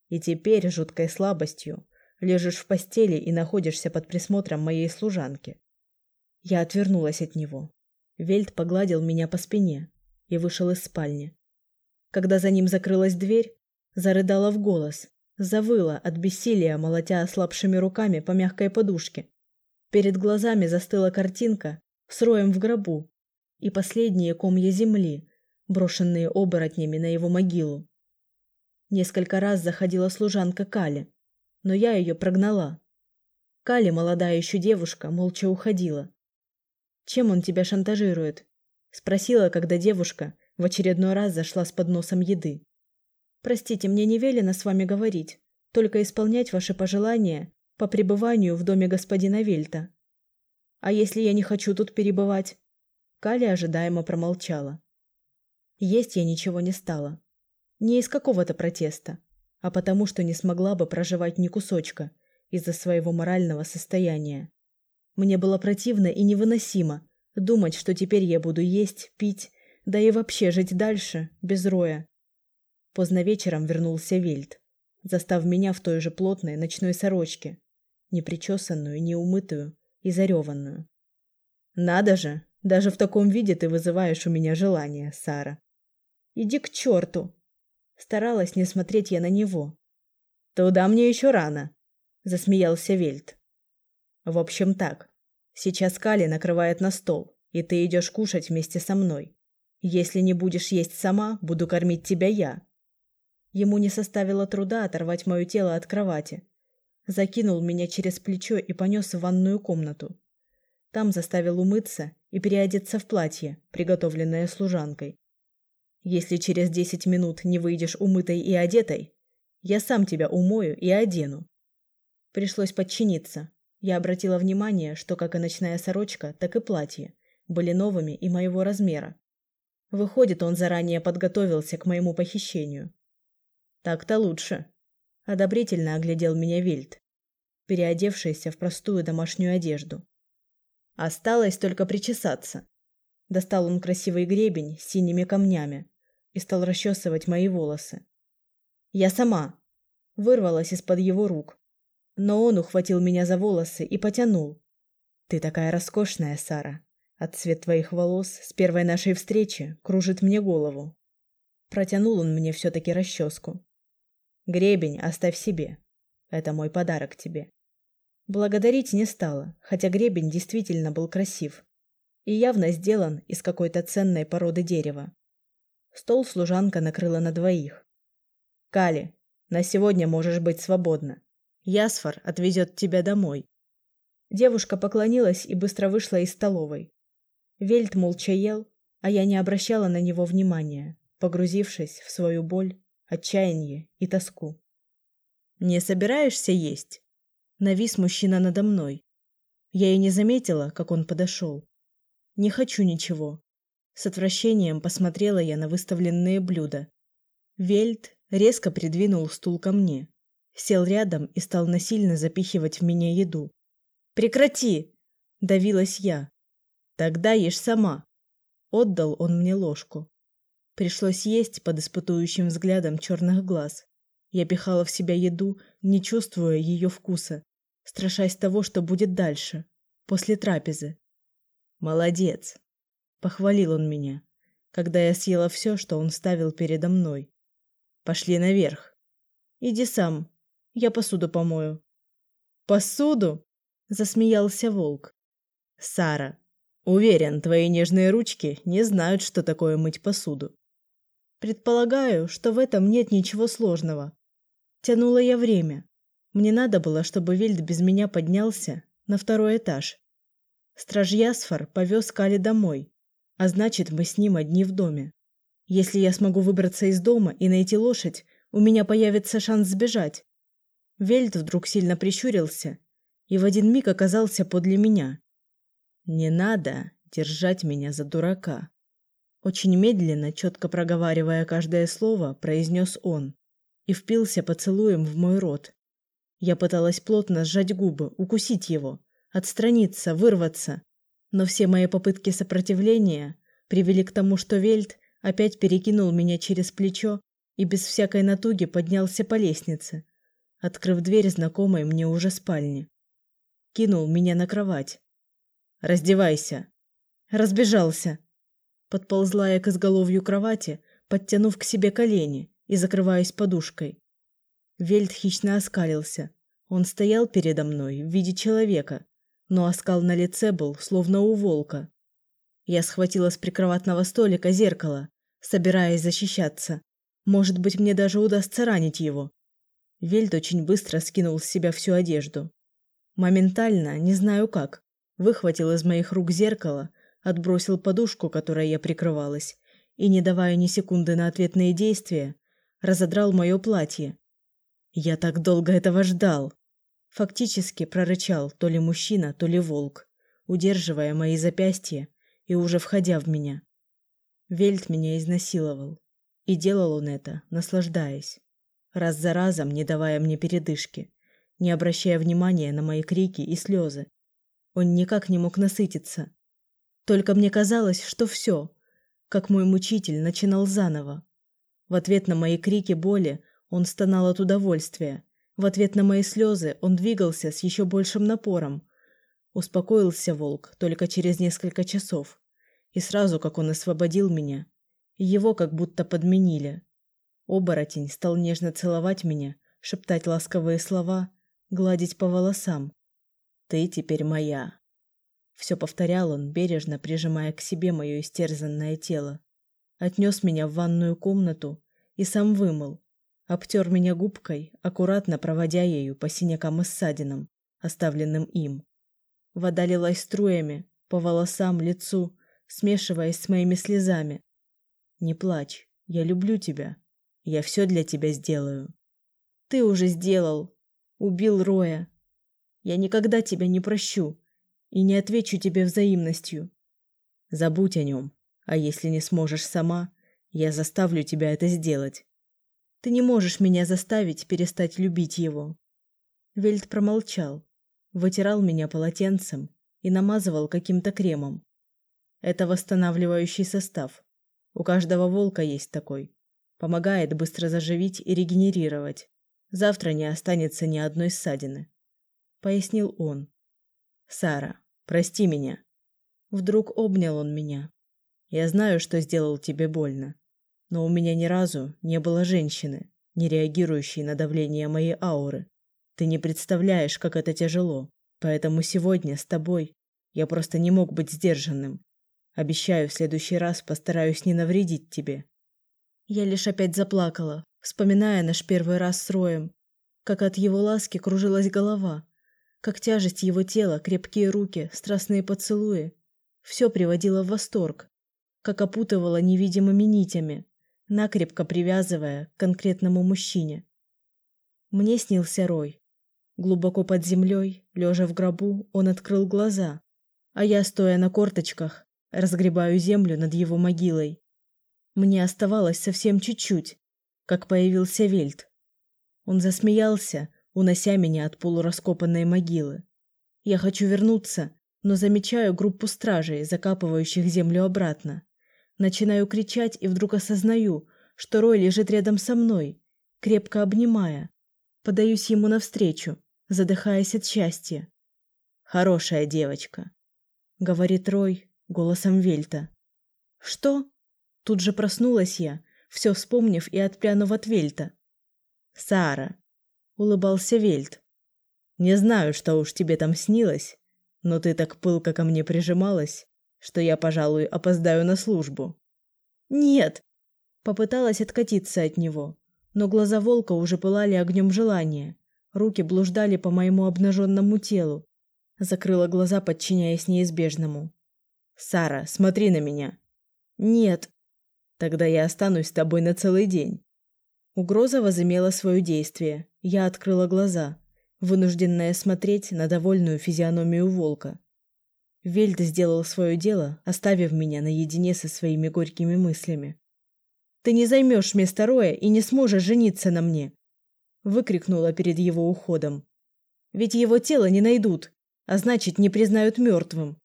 И теперь жуткой слабостью лежишь в постели и находишься под присмотром моей служанки. Я отвернулась от него. Вельт погладил меня по спине и вышел из спальни. Когда за ним закрылась дверь, зарыдала в голос, завыла от бессилия, молотя ослабшими руками по мягкой подушке. Перед глазами застыла картинка с роем в гробу и последние комья земли, брошенные оборотнями на его могилу. Несколько раз заходила служанка Кали, но я ее прогнала. Кали, молодая еще девушка, молча уходила. «Чем он тебя шантажирует?» – спросила, когда девушка в очередной раз зашла с подносом еды. «Простите, мне не велено с вами говорить, только исполнять ваши пожелания по пребыванию в доме господина Вельта. А если я не хочу тут перебывать?» Кали ожидаемо промолчала. Есть я ничего не стала. Не из какого-то протеста, а потому что не смогла бы проживать ни кусочка из-за своего морального состояния. Мне было противно и невыносимо думать, что теперь я буду есть, пить, да и вообще жить дальше, без роя. Поздно вечером вернулся Вельт, застав меня в той же плотной ночной сорочке, непричесанную, неумытую и зареванную. «Надо же! Даже в таком виде ты вызываешь у меня желание, Сара!» «Иди к черту!» Старалась не смотреть я на него. «Туда мне еще рано», — засмеялся Вельт. «В общем так. Сейчас Кали накрывает на стол, и ты идешь кушать вместе со мной. Если не будешь есть сама, буду кормить тебя я». Ему не составило труда оторвать мое тело от кровати. Закинул меня через плечо и понес в ванную комнату. Там заставил умыться и переодеться в платье, приготовленное служанкой. Если через десять минут не выйдешь умытой и одетой, я сам тебя умою и одену. Пришлось подчиниться. Я обратила внимание, что как и ночная сорочка, так и платье были новыми и моего размера. Выходит, он заранее подготовился к моему похищению. Так-то лучше. Одобрительно оглядел меня Вильд, переодевшийся в простую домашнюю одежду. Осталось только причесаться. Достал он красивый гребень с синими камнями, и стал расчесывать мои волосы. Я сама вырвалась из-под его рук, но он ухватил меня за волосы и потянул. Ты такая роскошная, Сара. От цвет твоих волос с первой нашей встречи кружит мне голову. Протянул он мне все-таки расческу. Гребень оставь себе. Это мой подарок тебе. Благодарить не стала, хотя гребень действительно был красив и явно сделан из какой-то ценной породы дерева. Стол служанка накрыла на двоих. Кали, на сегодня можешь быть свободна. Ясфар отвезет тебя домой. Девушка поклонилась и быстро вышла из столовой. Вельт молча ел, а я не обращала на него внимания, погрузившись в свою боль, отчаяние и тоску. Не собираешься есть? Навис мужчина надо мной. Я и не заметила, как он подошел. Не хочу ничего. С отвращением посмотрела я на выставленные блюда. Вельт резко придвинул стул ко мне, сел рядом и стал насильно запихивать в меня еду. «Прекрати!» – давилась я. «Тогда ешь сама!» Отдал он мне ложку. Пришлось есть под испытующим взглядом черных глаз. Я пихала в себя еду, не чувствуя ее вкуса, страшась того, что будет дальше, после трапезы. «Молодец!» Похвалил он меня, когда я съела все, что он ставил передо мной. Пошли наверх. Иди сам. Я посуду помою. Посуду? Засмеялся волк. Сара, уверен, твои нежные ручки не знают, что такое мыть посуду. Предполагаю, что в этом нет ничего сложного. Тянула я время. Мне надо было, чтобы Вильд без меня поднялся на второй этаж. Страж Ясфар повез Кали домой, а значит, мы с ним одни в доме. Если я смогу выбраться из дома и найти лошадь, у меня появится шанс сбежать. Вельт вдруг сильно прищурился и в один миг оказался подле меня. Не надо держать меня за дурака. Очень медленно, четко проговаривая каждое слово, произнес он и впился поцелуем в мой рот. Я пыталась плотно сжать губы, укусить его, отстраниться, вырваться, но все мои попытки сопротивления привели к тому, что Вельт опять перекинул меня через плечо и без всякой натуги поднялся по лестнице, открыв дверь знакомой мне уже спальни. Кинул меня на кровать. «Раздевайся!» Разбежался. Подползла я к изголовью кровати, подтянув к себе колени и закрываясь подушкой. Вельт хищно оскалился. Он стоял передо мной в виде человека, но оскал на лице был словно у волка. Я схватила с прикроватного столика зеркало, собираясь защищаться. Может быть, мне даже удастся ранить его. Вельт очень быстро скинул с себя всю одежду. Моментально, не знаю как, выхватил из моих рук зеркало, отбросил подушку, которой я прикрывалась, и, не давая ни секунды на ответные действия, разодрал мое платье. Я так долго этого ждал. Фактически прорычал то ли мужчина, то ли волк, удерживая мои запястья и уже входя в меня. Вельт меня изнасиловал, и делал он это, наслаждаясь, раз за разом не давая мне передышки, не обращая внимания на мои крики и слезы. Он никак не мог насытиться. Только мне казалось, что все, как мой мучитель начинал заново. В ответ на мои крики боли он стонал от удовольствия. В ответ на мои слезы он двигался с еще большим напором. Успокоился волк только через несколько часов. И сразу, как он освободил меня, его как будто подменили. Оборотень стал нежно целовать меня, шептать ласковые слова, гладить по волосам. «Ты теперь моя». Все повторял он, бережно прижимая к себе мое истерзанное тело. Отнес меня в ванную комнату и сам вымыл. Обтер меня губкой, аккуратно проводя ею по синякам и ссадинам, оставленным им. Вода лилась струями, по волосам, лицу, смешиваясь с моими слезами. «Не плачь, я люблю тебя. Я все для тебя сделаю». «Ты уже сделал. Убил Роя. Я никогда тебя не прощу и не отвечу тебе взаимностью. Забудь о нем, а если не сможешь сама, я заставлю тебя это сделать. Ты не можешь меня заставить перестать любить его. Вельт промолчал, вытирал меня полотенцем и намазывал каким-то кремом. Это восстанавливающий состав. У каждого волка есть такой. Помогает быстро заживить и регенерировать. Завтра не останется ни одной ссадины, пояснил он. Сара, прости меня. Вдруг обнял он меня. Я знаю, что сделал тебе больно, но у меня ни разу не было женщины, не реагирующей на давление моей ауры. Ты не представляешь, как это тяжело. Поэтому сегодня с тобой я просто не мог быть сдержанным. Обещаю, в следующий раз постараюсь не навредить тебе. Я лишь опять заплакала, вспоминая наш первый раз с Роем, как от его ласки кружилась голова, как тяжесть его тела, крепкие руки, страстные поцелуи. Все приводило в восторг, как опутывало невидимыми нитями, накрепко привязывая к конкретному мужчине. Мне снился Рой. Глубоко под землей, лежа в гробу, он открыл глаза, а я, стоя на корточках, разгребаю землю над его могилой. Мне оставалось совсем чуть-чуть, как появился Вельт. Он засмеялся, унося меня от полураскопанной могилы. Я хочу вернуться, но замечаю группу стражей, закапывающих землю обратно. Начинаю кричать и вдруг осознаю, что Рой лежит рядом со мной, крепко обнимая. Подаюсь ему навстречу, задыхаясь от счастья. «Хорошая девочка», — говорит Рой голосом Вельта. «Что?» Тут же проснулась я, все вспомнив и отпрянув от Вельта. «Сара, улыбался Вельт. Не знаю, что уж тебе там снилось, но ты так пылко ко мне прижималась, что я, пожалуй, опоздаю на службу. Нет, попыталась откатиться от него, но глаза волка уже пылали огнем желания. Руки блуждали по моему обнаженному телу. Закрыла глаза, подчиняясь неизбежному. Сара, смотри на меня. Нет. Тогда я останусь с тобой на целый день. Угроза возымела свое действие. Я открыла глаза, вынужденная смотреть на довольную физиономию волка. Вельд сделал свое дело, оставив меня наедине со своими горькими мыслями. Ты не займешь место Роя и не сможешь жениться на мне, выкрикнула перед его уходом. Ведь его тело не найдут, а значит, не признают мертвым.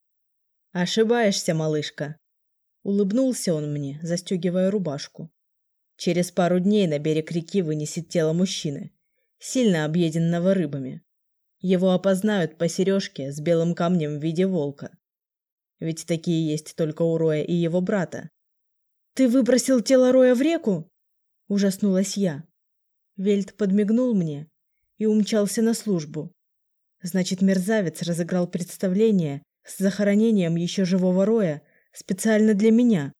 Ошибаешься, малышка, улыбнулся он мне, застегивая рубашку. Через пару дней на берег реки вынесет тело мужчины, сильно объеденного рыбами. Его опознают по сережке с белым камнем в виде волка. Ведь такие есть только у Роя и его брата. Ты выбросил тело Роя в реку? Ужаснулась я. Вельт подмигнул мне и умчался на службу. Значит, мерзавец разыграл представление с захоронением еще живого Роя специально для меня.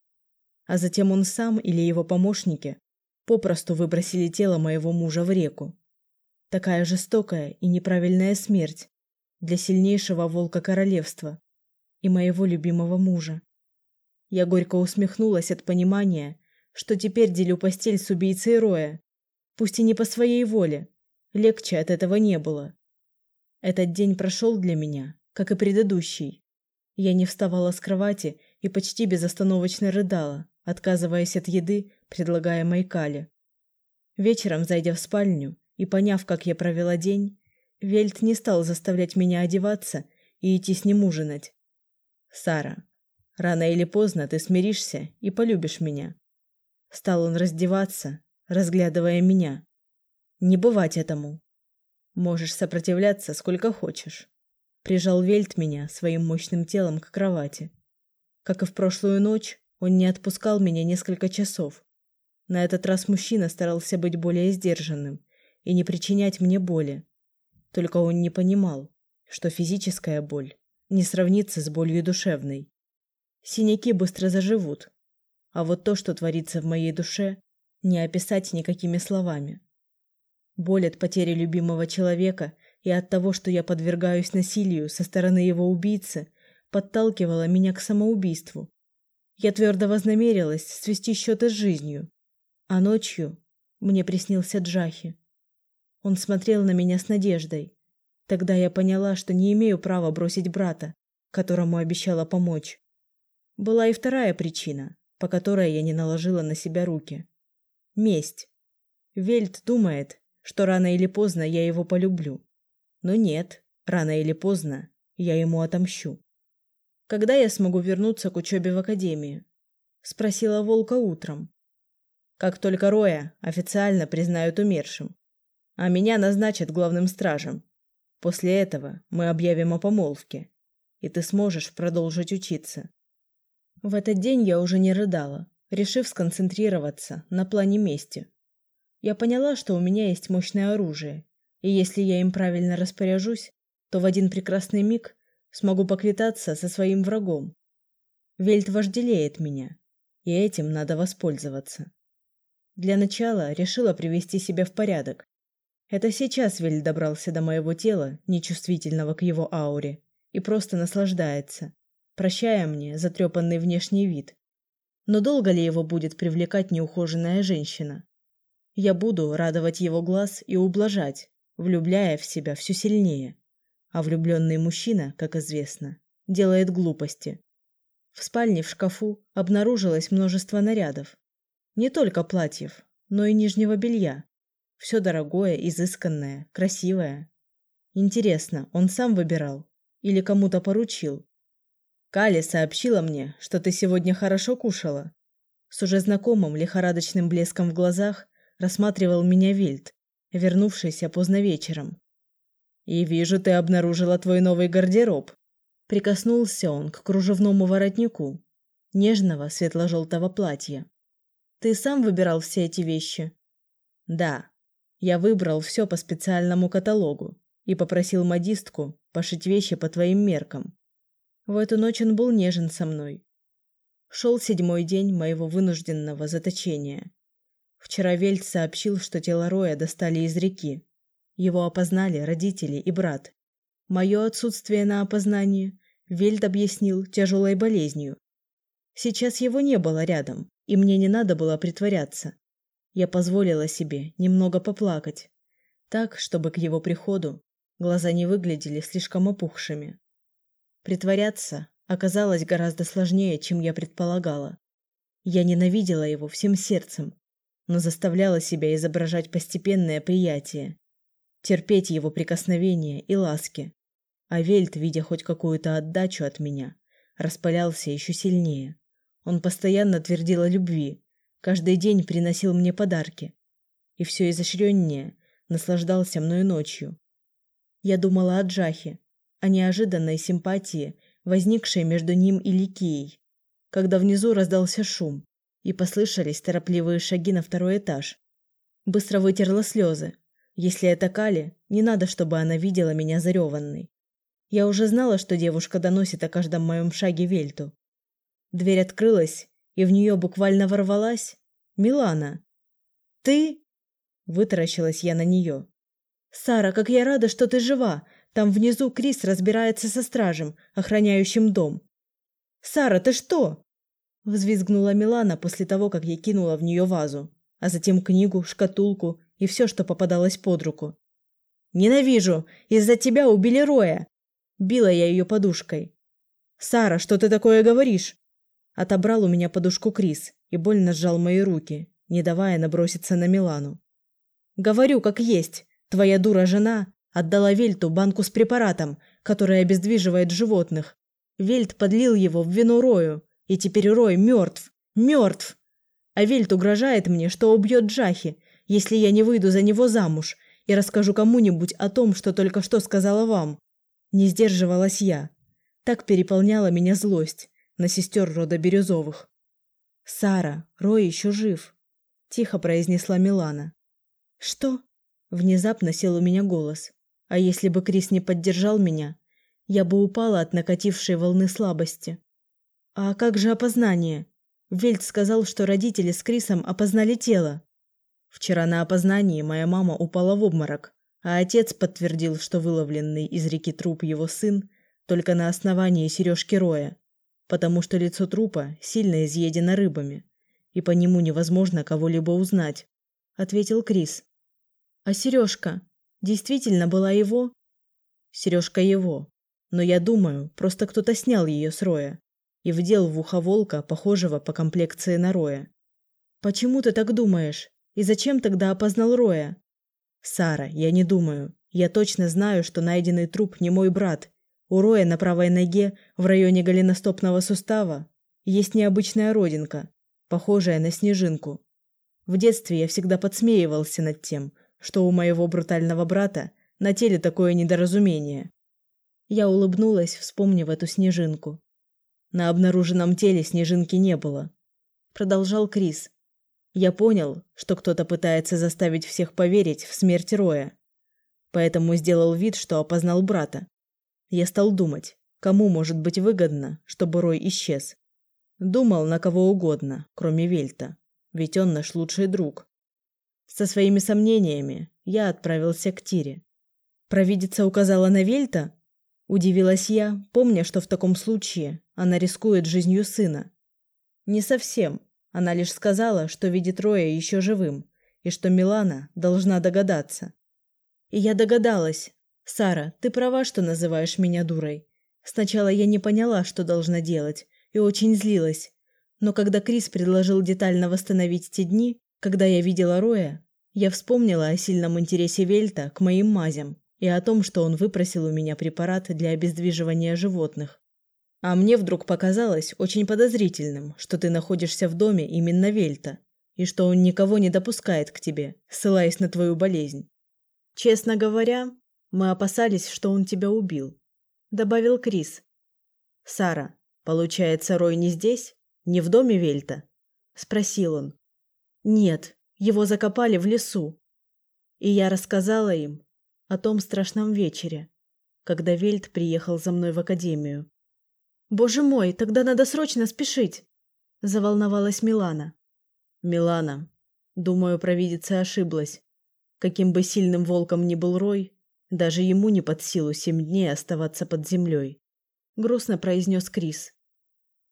А затем он сам или его помощники попросту выбросили тело моего мужа в реку. Такая жестокая и неправильная смерть для сильнейшего волка королевства и моего любимого мужа. Я горько усмехнулась от понимания, что теперь делю постель с убийцей Роя, пусть и не по своей воле. Легче от этого не было. Этот день прошел для меня, как и предыдущий. Я не вставала с кровати и почти безостановочно рыдала, отказываясь от еды, предлагаемой Кале. Вечером, зайдя в спальню и поняв, как я провела день, Вельт не стал заставлять меня одеваться и идти с ним ужинать. Сара, рано или поздно ты смиришься и полюбишь меня. Стал он раздеваться, разглядывая меня. Не бывать этому. Можешь сопротивляться сколько хочешь. Прижал Вельт меня своим мощным телом к кровати. Как и в прошлую ночь, он не отпускал меня несколько часов. На этот раз мужчина старался быть более сдержанным и не причинять мне боли. Только он не понимал, что физическая боль не сравнится с болью душевной. Синяки быстро заживут, а вот то, что творится в моей душе, не описать никакими словами. Боль от потери любимого человека и от того, что я подвергаюсь насилию со стороны его убийцы, подталкивала меня к самоубийству. Я твердо вознамерилась свести счеты с жизнью. А ночью мне приснился Джахи. Он смотрел на меня с надеждой. Тогда я поняла, что не имею права бросить брата, которому обещала помочь. Была и вторая причина, по которой я не наложила на себя руки. Месть. Вельт думает, что рано или поздно я его полюблю. Но нет, рано или поздно я ему отомщу. Когда я смогу вернуться к учебе в академии? Спросила Волка утром. Как только Роя официально признают умершим а меня назначат главным стражем. После этого мы объявим о помолвке, и ты сможешь продолжить учиться. В этот день я уже не рыдала, решив сконцентрироваться на плане мести. Я поняла, что у меня есть мощное оружие, и если я им правильно распоряжусь, то в один прекрасный миг смогу поквитаться со своим врагом. Вельт вожделеет меня, и этим надо воспользоваться. Для начала решила привести себя в порядок это сейчас Вель добрался до моего тела, нечувствительного к его ауре, и просто наслаждается, прощая мне затрепанный внешний вид. Но долго ли его будет привлекать неухоженная женщина? Я буду радовать его глаз и ублажать, влюбляя в себя все сильнее. А влюбленный мужчина, как известно, делает глупости. В спальне в шкафу обнаружилось множество нарядов. Не только платьев, но и нижнего белья. Все дорогое, изысканное, красивое. Интересно, он сам выбирал или кому-то поручил? Кали сообщила мне, что ты сегодня хорошо кушала. С уже знакомым лихорадочным блеском в глазах рассматривал меня Вильд, вернувшийся поздно вечером. И вижу, ты обнаружила твой новый гардероб. Прикоснулся он к кружевному воротнику нежного светло-желтого платья. Ты сам выбирал все эти вещи? Да, я выбрал все по специальному каталогу и попросил модистку пошить вещи по твоим меркам. В эту ночь он был нежен со мной. Шел седьмой день моего вынужденного заточения. Вчера Вельт сообщил, что тело Роя достали из реки. Его опознали родители и брат. Мое отсутствие на опознании Вельт объяснил тяжелой болезнью. Сейчас его не было рядом, и мне не надо было притворяться. Я позволила себе немного поплакать, так, чтобы к его приходу глаза не выглядели слишком опухшими. Притворяться оказалось гораздо сложнее, чем я предполагала. Я ненавидела его всем сердцем, но заставляла себя изображать постепенное приятие, терпеть его прикосновения и ласки. А Вельт, видя хоть какую-то отдачу от меня, распалялся еще сильнее. Он постоянно твердил о любви, Каждый день приносил мне подарки. И все изощреннее наслаждался мною ночью. Я думала о Джахе, о неожиданной симпатии, возникшей между ним и Ликией, когда внизу раздался шум, И послышались торопливые шаги на второй этаж. Быстро вытерла слезы. Если это Кали, не надо, чтобы она видела меня зареванной. Я уже знала, что девушка доносит о каждом моем шаге Вельту. Дверь открылась, и в нее буквально ворвалась Милана. «Ты?» – вытаращилась я на нее. «Сара, как я рада, что ты жива! Там внизу Крис разбирается со стражем, охраняющим дом». «Сара, ты что?» – взвизгнула Милана после того, как я кинула в нее вазу, а затем книгу, шкатулку и все, что попадалось под руку. «Ненавижу! Из-за тебя убили Роя!» Била я ее подушкой. «Сара, что ты такое говоришь?» Отобрал у меня подушку Крис и больно сжал мои руки, не давая наброситься на Милану. «Говорю, как есть. Твоя дура жена отдала Вельту банку с препаратом, который обездвиживает животных. Вельт подлил его в вино Рою, и теперь Рой мертв. Мертв! А Вельт угрожает мне, что убьет Джахи, если я не выйду за него замуж и расскажу кому-нибудь о том, что только что сказала вам. Не сдерживалась я. Так переполняла меня злость на сестер рода Бирюзовых. «Сара, Рой еще жив», – тихо произнесла Милана. «Что?» Внезапно сел у меня голос. А если бы Крис не поддержал меня, я бы упала от накатившей волны слабости. А как же опознание? Вельт сказал, что родители с Крисом опознали тело. Вчера на опознании моя мама упала в обморок, а отец подтвердил, что выловленный из реки труп его сын только на основании сережки Роя, потому что лицо трупа сильно изъедено рыбами, и по нему невозможно кого-либо узнать, ответил Крис. А сережка действительно была его? Сережка его. Но я думаю, просто кто-то снял ее с Роя и вдел в ухо волка, похожего по комплекции на Роя. Почему ты так думаешь? И зачем тогда опознал Роя? Сара, я не думаю. Я точно знаю, что найденный труп не мой брат. У Роя на правой ноге, в районе голеностопного сустава, есть необычная родинка, похожая на снежинку. В детстве я всегда подсмеивался над тем, что у моего брутального брата на теле такое недоразумение. Я улыбнулась, вспомнив эту снежинку. На обнаруженном теле снежинки не было. Продолжал Крис. Я понял, что кто-то пытается заставить всех поверить в смерть Роя. Поэтому сделал вид, что опознал брата. Я стал думать, кому может быть выгодно, чтобы Рой исчез. Думал на кого угодно, кроме Вельта, ведь он наш лучший друг. Со своими сомнениями я отправился к Тире. Провидица указала на Вельта? Удивилась я, помня, что в таком случае она рискует жизнью сына. Не совсем. Она лишь сказала, что видит Роя еще живым, и что Милана должна догадаться. И я догадалась. Сара, ты права, что называешь меня дурой. Сначала я не поняла, что должна делать, и очень злилась. Но когда Крис предложил детально восстановить те дни, когда я видела Роя, я вспомнила о сильном интересе Вельта к моим мазям и о том, что он выпросил у меня препарат для обездвиживания животных. А мне вдруг показалось очень подозрительным, что ты находишься в доме именно Вельта, и что он никого не допускает к тебе, ссылаясь на твою болезнь. Честно говоря, мы опасались, что он тебя убил, добавил Крис. Сара, получается, Рой не здесь, не в доме Вельта? спросил он. Нет, его закопали в лесу. И я рассказала им о том страшном вечере, когда Вельт приехал за мной в академию. Боже мой, тогда надо срочно спешить, заволновалась Милана. Милана, думаю, провидица ошиблась. Каким бы сильным волком ни был Рой, даже ему не под силу семь дней оставаться под землей. Грустно произнес Крис.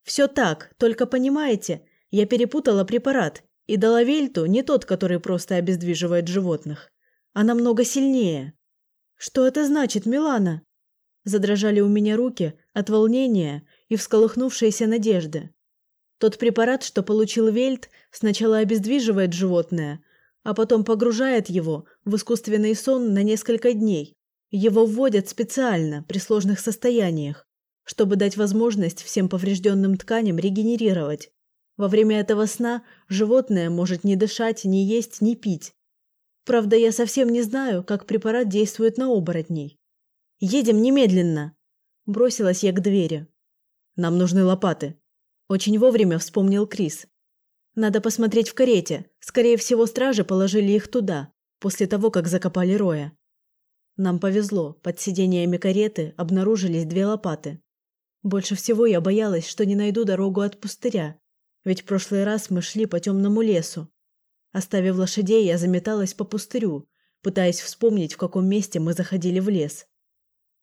Все так, только понимаете, я перепутала препарат и Доловельту не тот, который просто обездвиживает животных, а намного сильнее. Что это значит, Милана? Задрожали у меня руки от волнения и всколыхнувшейся надежды. Тот препарат, что получил Вельт, сначала обездвиживает животное, а потом погружает его в искусственный сон на несколько дней. Его вводят специально при сложных состояниях, чтобы дать возможность всем поврежденным тканям регенерировать. Во время этого сна животное может не дышать, не есть, не пить. Правда, я совсем не знаю, как препарат действует на оборотней. Едем немедленно, бросилась я к двери. Нам нужны лопаты. Очень вовремя вспомнил Крис. Надо посмотреть в карете. Скорее всего, стражи положили их туда, после того, как закопали Роя. Нам повезло, под сидениями кареты обнаружились две лопаты. Больше всего я боялась, что не найду дорогу от пустыря, ведь в прошлый раз мы шли по темному лесу. Оставив лошадей, я заметалась по пустырю, пытаясь вспомнить, в каком месте мы заходили в лес.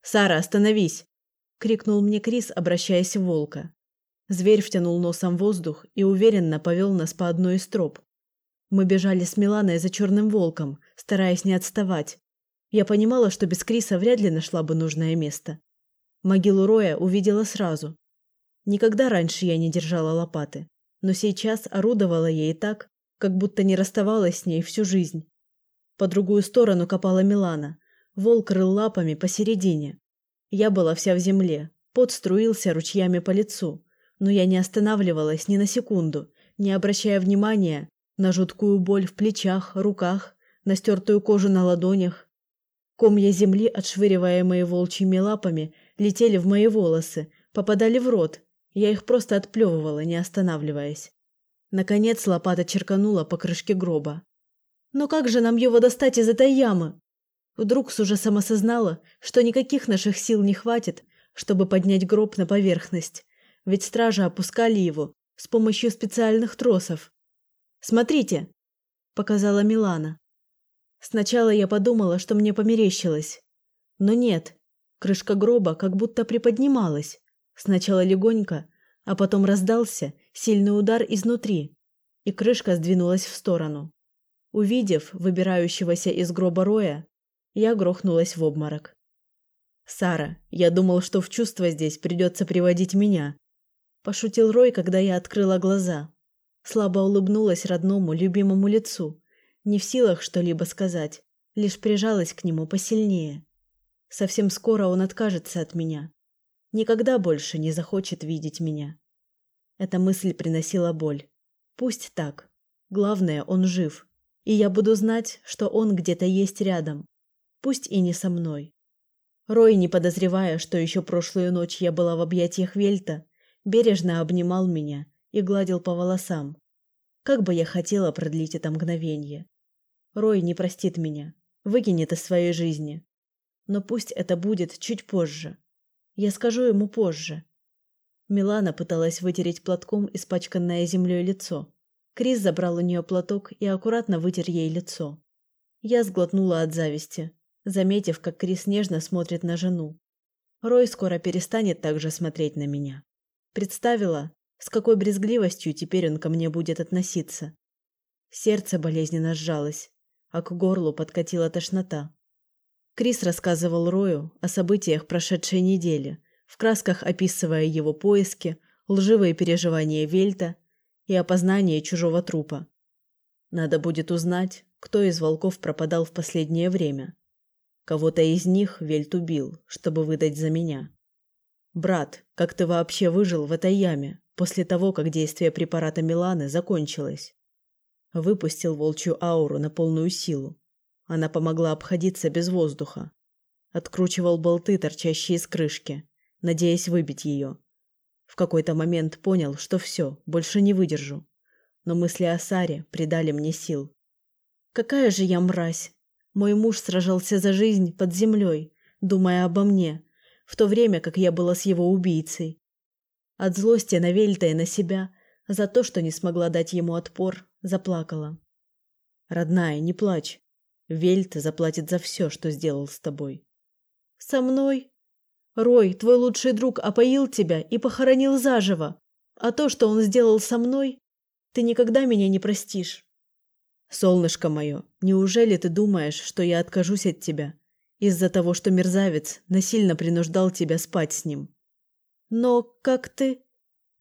«Сара, остановись!» – крикнул мне Крис, обращаясь в волка. Зверь втянул носом воздух и уверенно повел нас по одной из троп. Мы бежали с Миланой за черным волком, стараясь не отставать. Я понимала, что без Криса вряд ли нашла бы нужное место. Могилу Роя увидела сразу. Никогда раньше я не держала лопаты, но сейчас орудовала ей так, как будто не расставалась с ней всю жизнь. По другую сторону копала Милана. Волк рыл лапами посередине. Я была вся в земле. Пот струился ручьями по лицу, но я не останавливалась ни на секунду, не обращая внимания на жуткую боль в плечах, руках, на стертую кожу на ладонях. Комья земли, отшвыриваемые волчьими лапами, летели в мои волосы, попадали в рот. Я их просто отплевывала, не останавливаясь. Наконец лопата черканула по крышке гроба. Но как же нам его достать из этой ямы? Вдруг с ужасом осознала, что никаких наших сил не хватит, чтобы поднять гроб на поверхность, ведь стражи опускали его с помощью специальных тросов. «Смотрите!» – показала Милана. Сначала я подумала, что мне померещилось. Но нет, крышка гроба как будто приподнималась. Сначала легонько, а потом раздался сильный удар изнутри, и крышка сдвинулась в сторону. Увидев выбирающегося из гроба Роя, я грохнулась в обморок. «Сара, я думал, что в чувство здесь придется приводить меня», – пошутил Рой, когда я открыла глаза. Слабо улыбнулась родному, любимому лицу, не в силах что-либо сказать, лишь прижалась к нему посильнее. Совсем скоро он откажется от меня. Никогда больше не захочет видеть меня. Эта мысль приносила боль. Пусть так. Главное, он жив. И я буду знать, что он где-то есть рядом. Пусть и не со мной. Рой, не подозревая, что еще прошлую ночь я была в объятиях Вельта, бережно обнимал меня и гладил по волосам. Как бы я хотела продлить это мгновение. Рой не простит меня, выкинет из своей жизни. Но пусть это будет чуть позже. Я скажу ему позже, Милана пыталась вытереть платком испачканное землей лицо. Крис забрал у нее платок и аккуратно вытер ей лицо. Я сглотнула от зависти, заметив, как Крис нежно смотрит на жену. Рой скоро перестанет так же смотреть на меня. Представила, с какой брезгливостью теперь он ко мне будет относиться. Сердце болезненно сжалось, а к горлу подкатила тошнота. Крис рассказывал Рою о событиях прошедшей недели, в красках описывая его поиски, лживые переживания Вельта и опознание чужого трупа. Надо будет узнать, кто из волков пропадал в последнее время. Кого-то из них Вельт убил, чтобы выдать за меня. Брат, как ты вообще выжил в этой яме после того, как действие препарата Миланы закончилось? Выпустил волчью ауру на полную силу. Она помогла обходиться без воздуха. Откручивал болты, торчащие из крышки, надеясь выбить ее. В какой-то момент понял, что все, больше не выдержу. Но мысли о Саре придали мне сил. Какая же я мразь! Мой муж сражался за жизнь под землей, думая обо мне, в то время как я была с его убийцей. От злости на Вельта и на себя, за то, что не смогла дать ему отпор, заплакала. «Родная, не плачь. Вельт заплатит за все, что сделал с тобой». «Со мной?» Рой, твой лучший друг, опоил тебя и похоронил заживо. А то, что он сделал со мной, ты никогда меня не простишь. Солнышко мое, неужели ты думаешь, что я откажусь от тебя из-за того, что мерзавец насильно принуждал тебя спать с ним? Но как ты...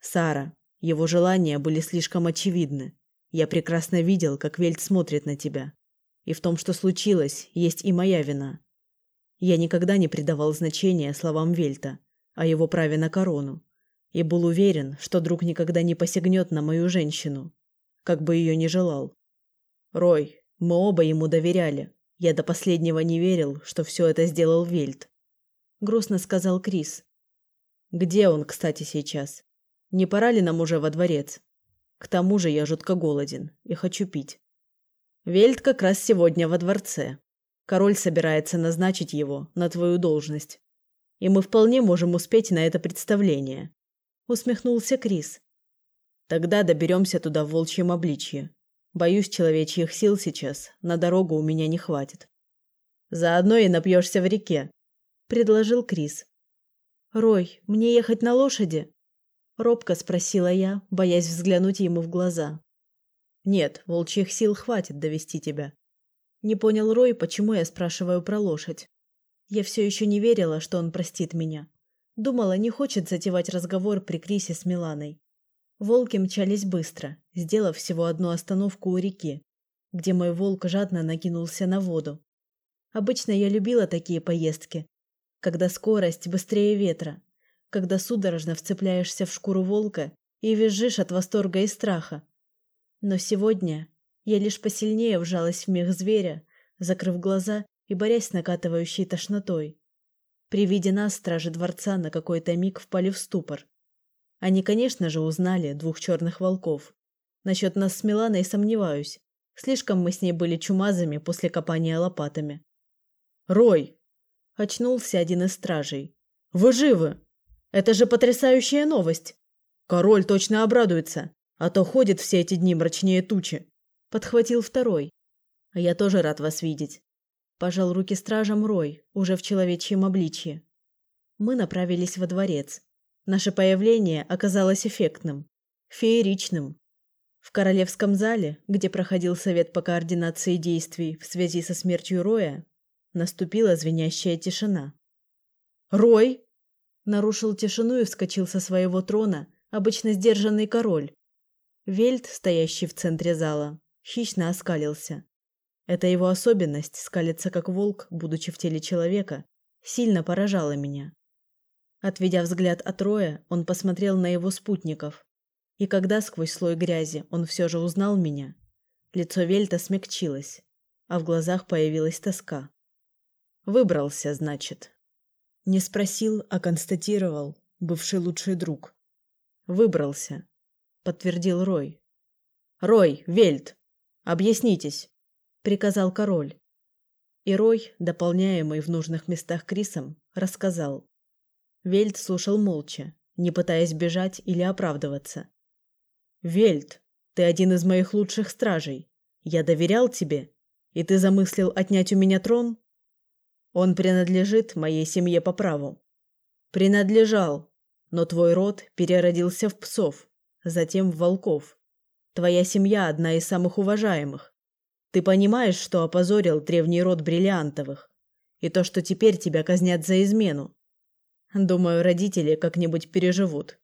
Сара, его желания были слишком очевидны. Я прекрасно видел, как Вельт смотрит на тебя. И в том, что случилось, есть и моя вина. Я никогда не придавал значения словам Вельта о его праве на корону и был уверен, что друг никогда не посягнет на мою женщину, как бы ее ни желал. Рой, мы оба ему доверяли. Я до последнего не верил, что все это сделал Вельт. Грустно сказал Крис. Где он, кстати, сейчас? Не пора ли нам уже во дворец? К тому же я жутко голоден и хочу пить. Вельт как раз сегодня во дворце. Король собирается назначить его на твою должность. И мы вполне можем успеть на это представление. Усмехнулся Крис. Тогда доберемся туда в волчьем обличье. Боюсь, человечьих сил сейчас на дорогу у меня не хватит. Заодно и напьешься в реке, предложил Крис. Рой, мне ехать на лошади? робко спросила я, боясь взглянуть ему в глаза. Нет, волчьих сил хватит довести тебя. Не понял Рой, почему я спрашиваю про лошадь. Я все еще не верила, что он простит меня. Думала, не хочет затевать разговор при Крисе с Миланой. Волки мчались быстро, сделав всего одну остановку у реки, где мой волк жадно накинулся на воду. Обычно я любила такие поездки, когда скорость быстрее ветра, когда судорожно вцепляешься в шкуру волка и визжишь от восторга и страха, но сегодня я лишь посильнее вжалась в мех зверя, закрыв глаза и борясь с накатывающей тошнотой. При виде нас стражи дворца на какой-то миг впали в ступор. Они, конечно же, узнали двух черных волков. Насчет нас с Миланой сомневаюсь. Слишком мы с ней были чумазами после копания лопатами. «Рой!» – очнулся один из стражей. «Вы живы! Это же потрясающая новость! Король точно обрадуется!» а то ходит все эти дни мрачнее тучи. Подхватил второй. Я тоже рад вас видеть. Пожал руки стражам Рой, уже в человечьем обличье. Мы направились во дворец. Наше появление оказалось эффектным, фееричным. В королевском зале, где проходил совет по координации действий в связи со смертью Роя, наступила звенящая тишина. «Рой!» Нарушил тишину и вскочил со своего трона обычно сдержанный король, Вельт, стоящий в центре зала, хищно оскалился. Эта его особенность скалиться как волк, будучи в теле человека, сильно поражала меня. Отведя взгляд от Роя, он посмотрел на его спутников. И когда сквозь слой грязи он все же узнал меня, лицо Вельта смягчилось, а в глазах появилась тоска. Выбрался, значит. Не спросил, а констатировал, бывший лучший друг. Выбрался подтвердил Рой. Рой, Вельт, объяснитесь, приказал король. И Рой, дополняемый в нужных местах Крисом, рассказал. Вельт слушал молча, не пытаясь бежать или оправдываться. Вельт, ты один из моих лучших стражей. Я доверял тебе, и ты замыслил отнять у меня трон? Он принадлежит моей семье по праву. Принадлежал, но твой род переродился в псов затем в волков. Твоя семья одна из самых уважаемых. Ты понимаешь, что опозорил древний род бриллиантовых, и то, что теперь тебя казнят за измену. Думаю, родители как-нибудь переживут.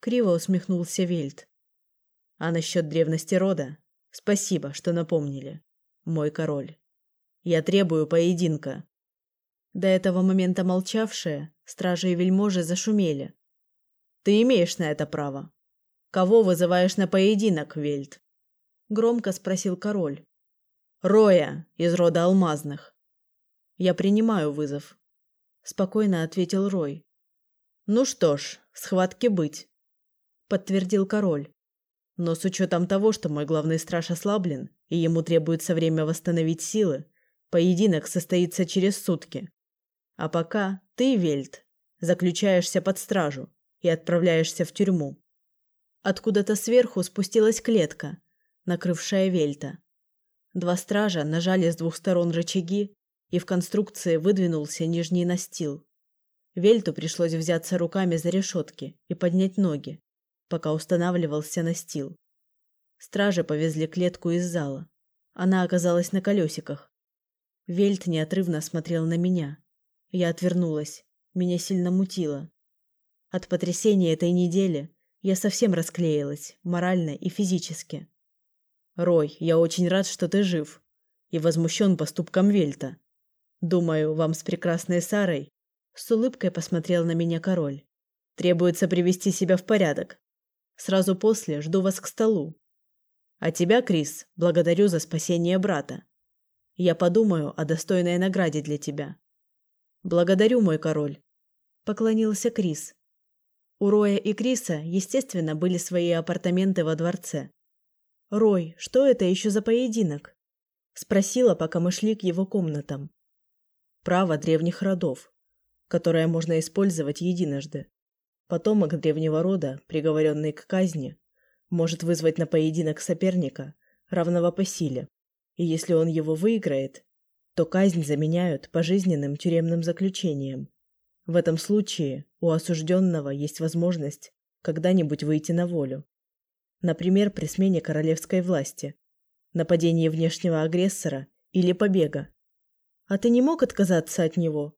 Криво усмехнулся Вельт. А насчет древности рода? Спасибо, что напомнили, мой король. Я требую поединка. До этого момента молчавшие, стражи и вельможи зашумели. Ты имеешь на это право. Кого вызываешь на поединок, Вельт? Громко спросил король. Роя из рода алмазных. Я принимаю вызов. Спокойно ответил Рой. Ну что ж, схватки быть. Подтвердил король. Но с учетом того, что мой главный страж ослаблен, и ему требуется время восстановить силы, поединок состоится через сутки. А пока ты, Вельт, заключаешься под стражу и отправляешься в тюрьму. Откуда-то сверху спустилась клетка, накрывшая вельта. Два стража нажали с двух сторон рычаги, и в конструкции выдвинулся нижний настил. Вельту пришлось взяться руками за решетки и поднять ноги, пока устанавливался настил. Стражи повезли клетку из зала. Она оказалась на колесиках. Вельт неотрывно смотрел на меня. Я отвернулась. Меня сильно мутило. От потрясения этой недели я совсем расклеилась, морально и физически. Рой, я очень рад, что ты жив и возмущен поступком Вельта. Думаю, вам с прекрасной Сарой с улыбкой посмотрел на меня король. Требуется привести себя в порядок. Сразу после жду вас к столу. А тебя, Крис, благодарю за спасение брата. Я подумаю о достойной награде для тебя. Благодарю, мой король. Поклонился Крис. У Роя и Криса, естественно, были свои апартаменты во дворце. «Рой, что это еще за поединок?» Спросила, пока мы шли к его комнатам. «Право древних родов, которое можно использовать единожды. Потомок древнего рода, приговоренный к казни, может вызвать на поединок соперника, равного по силе, и если он его выиграет, то казнь заменяют пожизненным тюремным заключением. В этом случае у осужденного есть возможность когда-нибудь выйти на волю. Например, при смене королевской власти, нападении внешнего агрессора или побега. А ты не мог отказаться от него?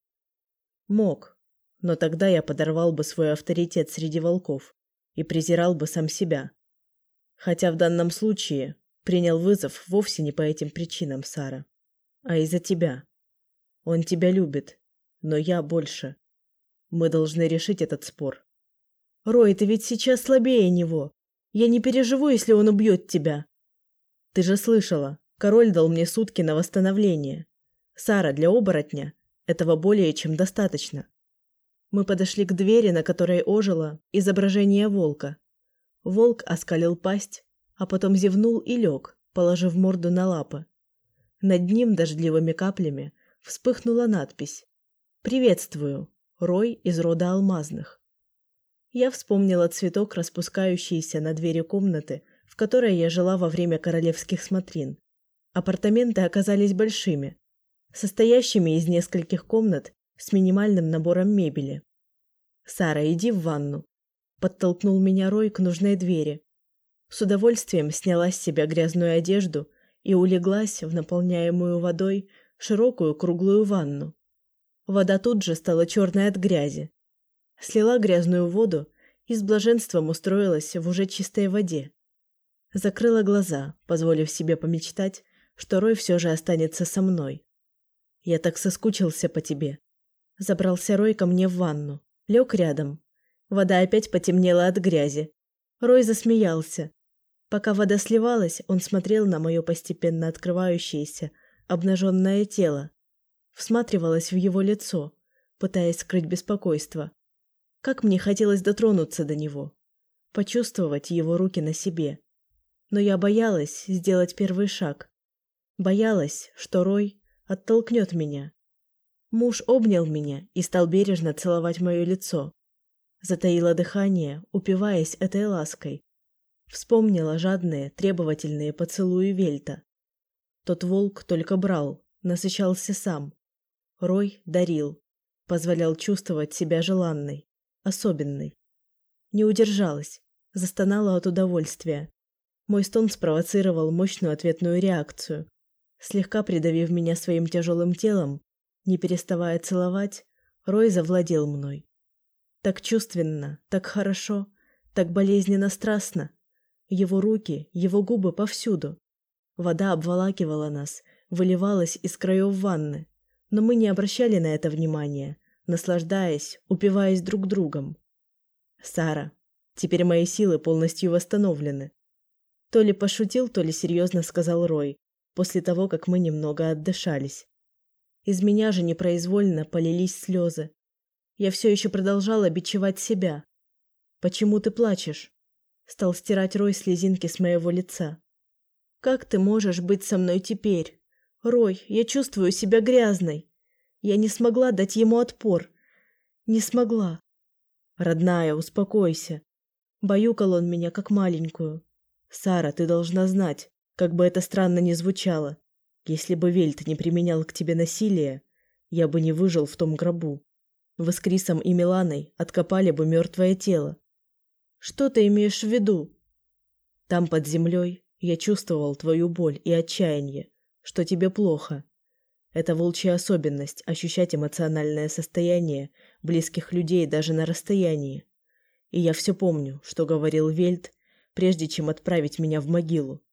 Мог, но тогда я подорвал бы свой авторитет среди волков и презирал бы сам себя. Хотя в данном случае принял вызов вовсе не по этим причинам, Сара а из-за тебя. Он тебя любит, но я больше. Мы должны решить этот спор. Рой, ты ведь сейчас слабее него. Я не переживу, если он убьет тебя. Ты же слышала, король дал мне сутки на восстановление. Сара, для оборотня этого более чем достаточно. Мы подошли к двери, на которой ожило изображение волка. Волк оскалил пасть, а потом зевнул и лег, положив морду на лапы. Над ним дождливыми каплями вспыхнула надпись «Приветствую, Рой из рода алмазных». Я вспомнила цветок, распускающийся на двери комнаты, в которой я жила во время королевских смотрин. Апартаменты оказались большими, состоящими из нескольких комнат с минимальным набором мебели. «Сара, иди в ванну», – подтолкнул меня Рой к нужной двери. С удовольствием сняла с себя грязную одежду и улеглась в наполняемую водой широкую круглую ванну. Вода тут же стала черной от грязи. Слила грязную воду и с блаженством устроилась в уже чистой воде. Закрыла глаза, позволив себе помечтать, что Рой все же останется со мной. Я так соскучился по тебе. Забрался Рой ко мне в ванну, лег рядом. Вода опять потемнела от грязи. Рой засмеялся, Пока вода сливалась, он смотрел на мое постепенно открывающееся, обнаженное тело. Всматривалась в его лицо, пытаясь скрыть беспокойство. Как мне хотелось дотронуться до него, почувствовать его руки на себе. Но я боялась сделать первый шаг. Боялась, что Рой оттолкнет меня. Муж обнял меня и стал бережно целовать мое лицо. Затаила дыхание, упиваясь этой лаской, Вспомнила жадные, требовательные поцелуи Вельта. Тот волк только брал, насыщался сам. Рой дарил, позволял чувствовать себя желанной, особенной. Не удержалась, застонала от удовольствия. Мой стон спровоцировал мощную ответную реакцию. Слегка придавив меня своим тяжелым телом, не переставая целовать, Рой завладел мной. Так чувственно, так хорошо, так болезненно страстно, его руки, его губы повсюду. Вода обволакивала нас, выливалась из краев ванны, но мы не обращали на это внимания, наслаждаясь, упиваясь друг другом. Сара, теперь мои силы полностью восстановлены. То ли пошутил, то ли серьезно сказал Рой, после того, как мы немного отдышались. Из меня же непроизвольно полились слезы. Я все еще продолжала бичевать себя. Почему ты плачешь? Стал стирать Рой слезинки с моего лица. Как ты можешь быть со мной теперь? Рой, я чувствую себя грязной. Я не смогла дать ему отпор. Не смогла. Родная, успокойся. Баюкал он меня как маленькую. Сара, ты должна знать, как бы это странно ни звучало. Если бы Вельт не применял к тебе насилие, я бы не выжил в том гробу. Вы с Крисом и Миланой откопали бы мертвое тело, что ты имеешь в виду? Там под землей я чувствовал твою боль и отчаяние, что тебе плохо. Это волчья особенность ощущать эмоциональное состояние близких людей даже на расстоянии. И я все помню, что говорил Вельт, прежде чем отправить меня в могилу.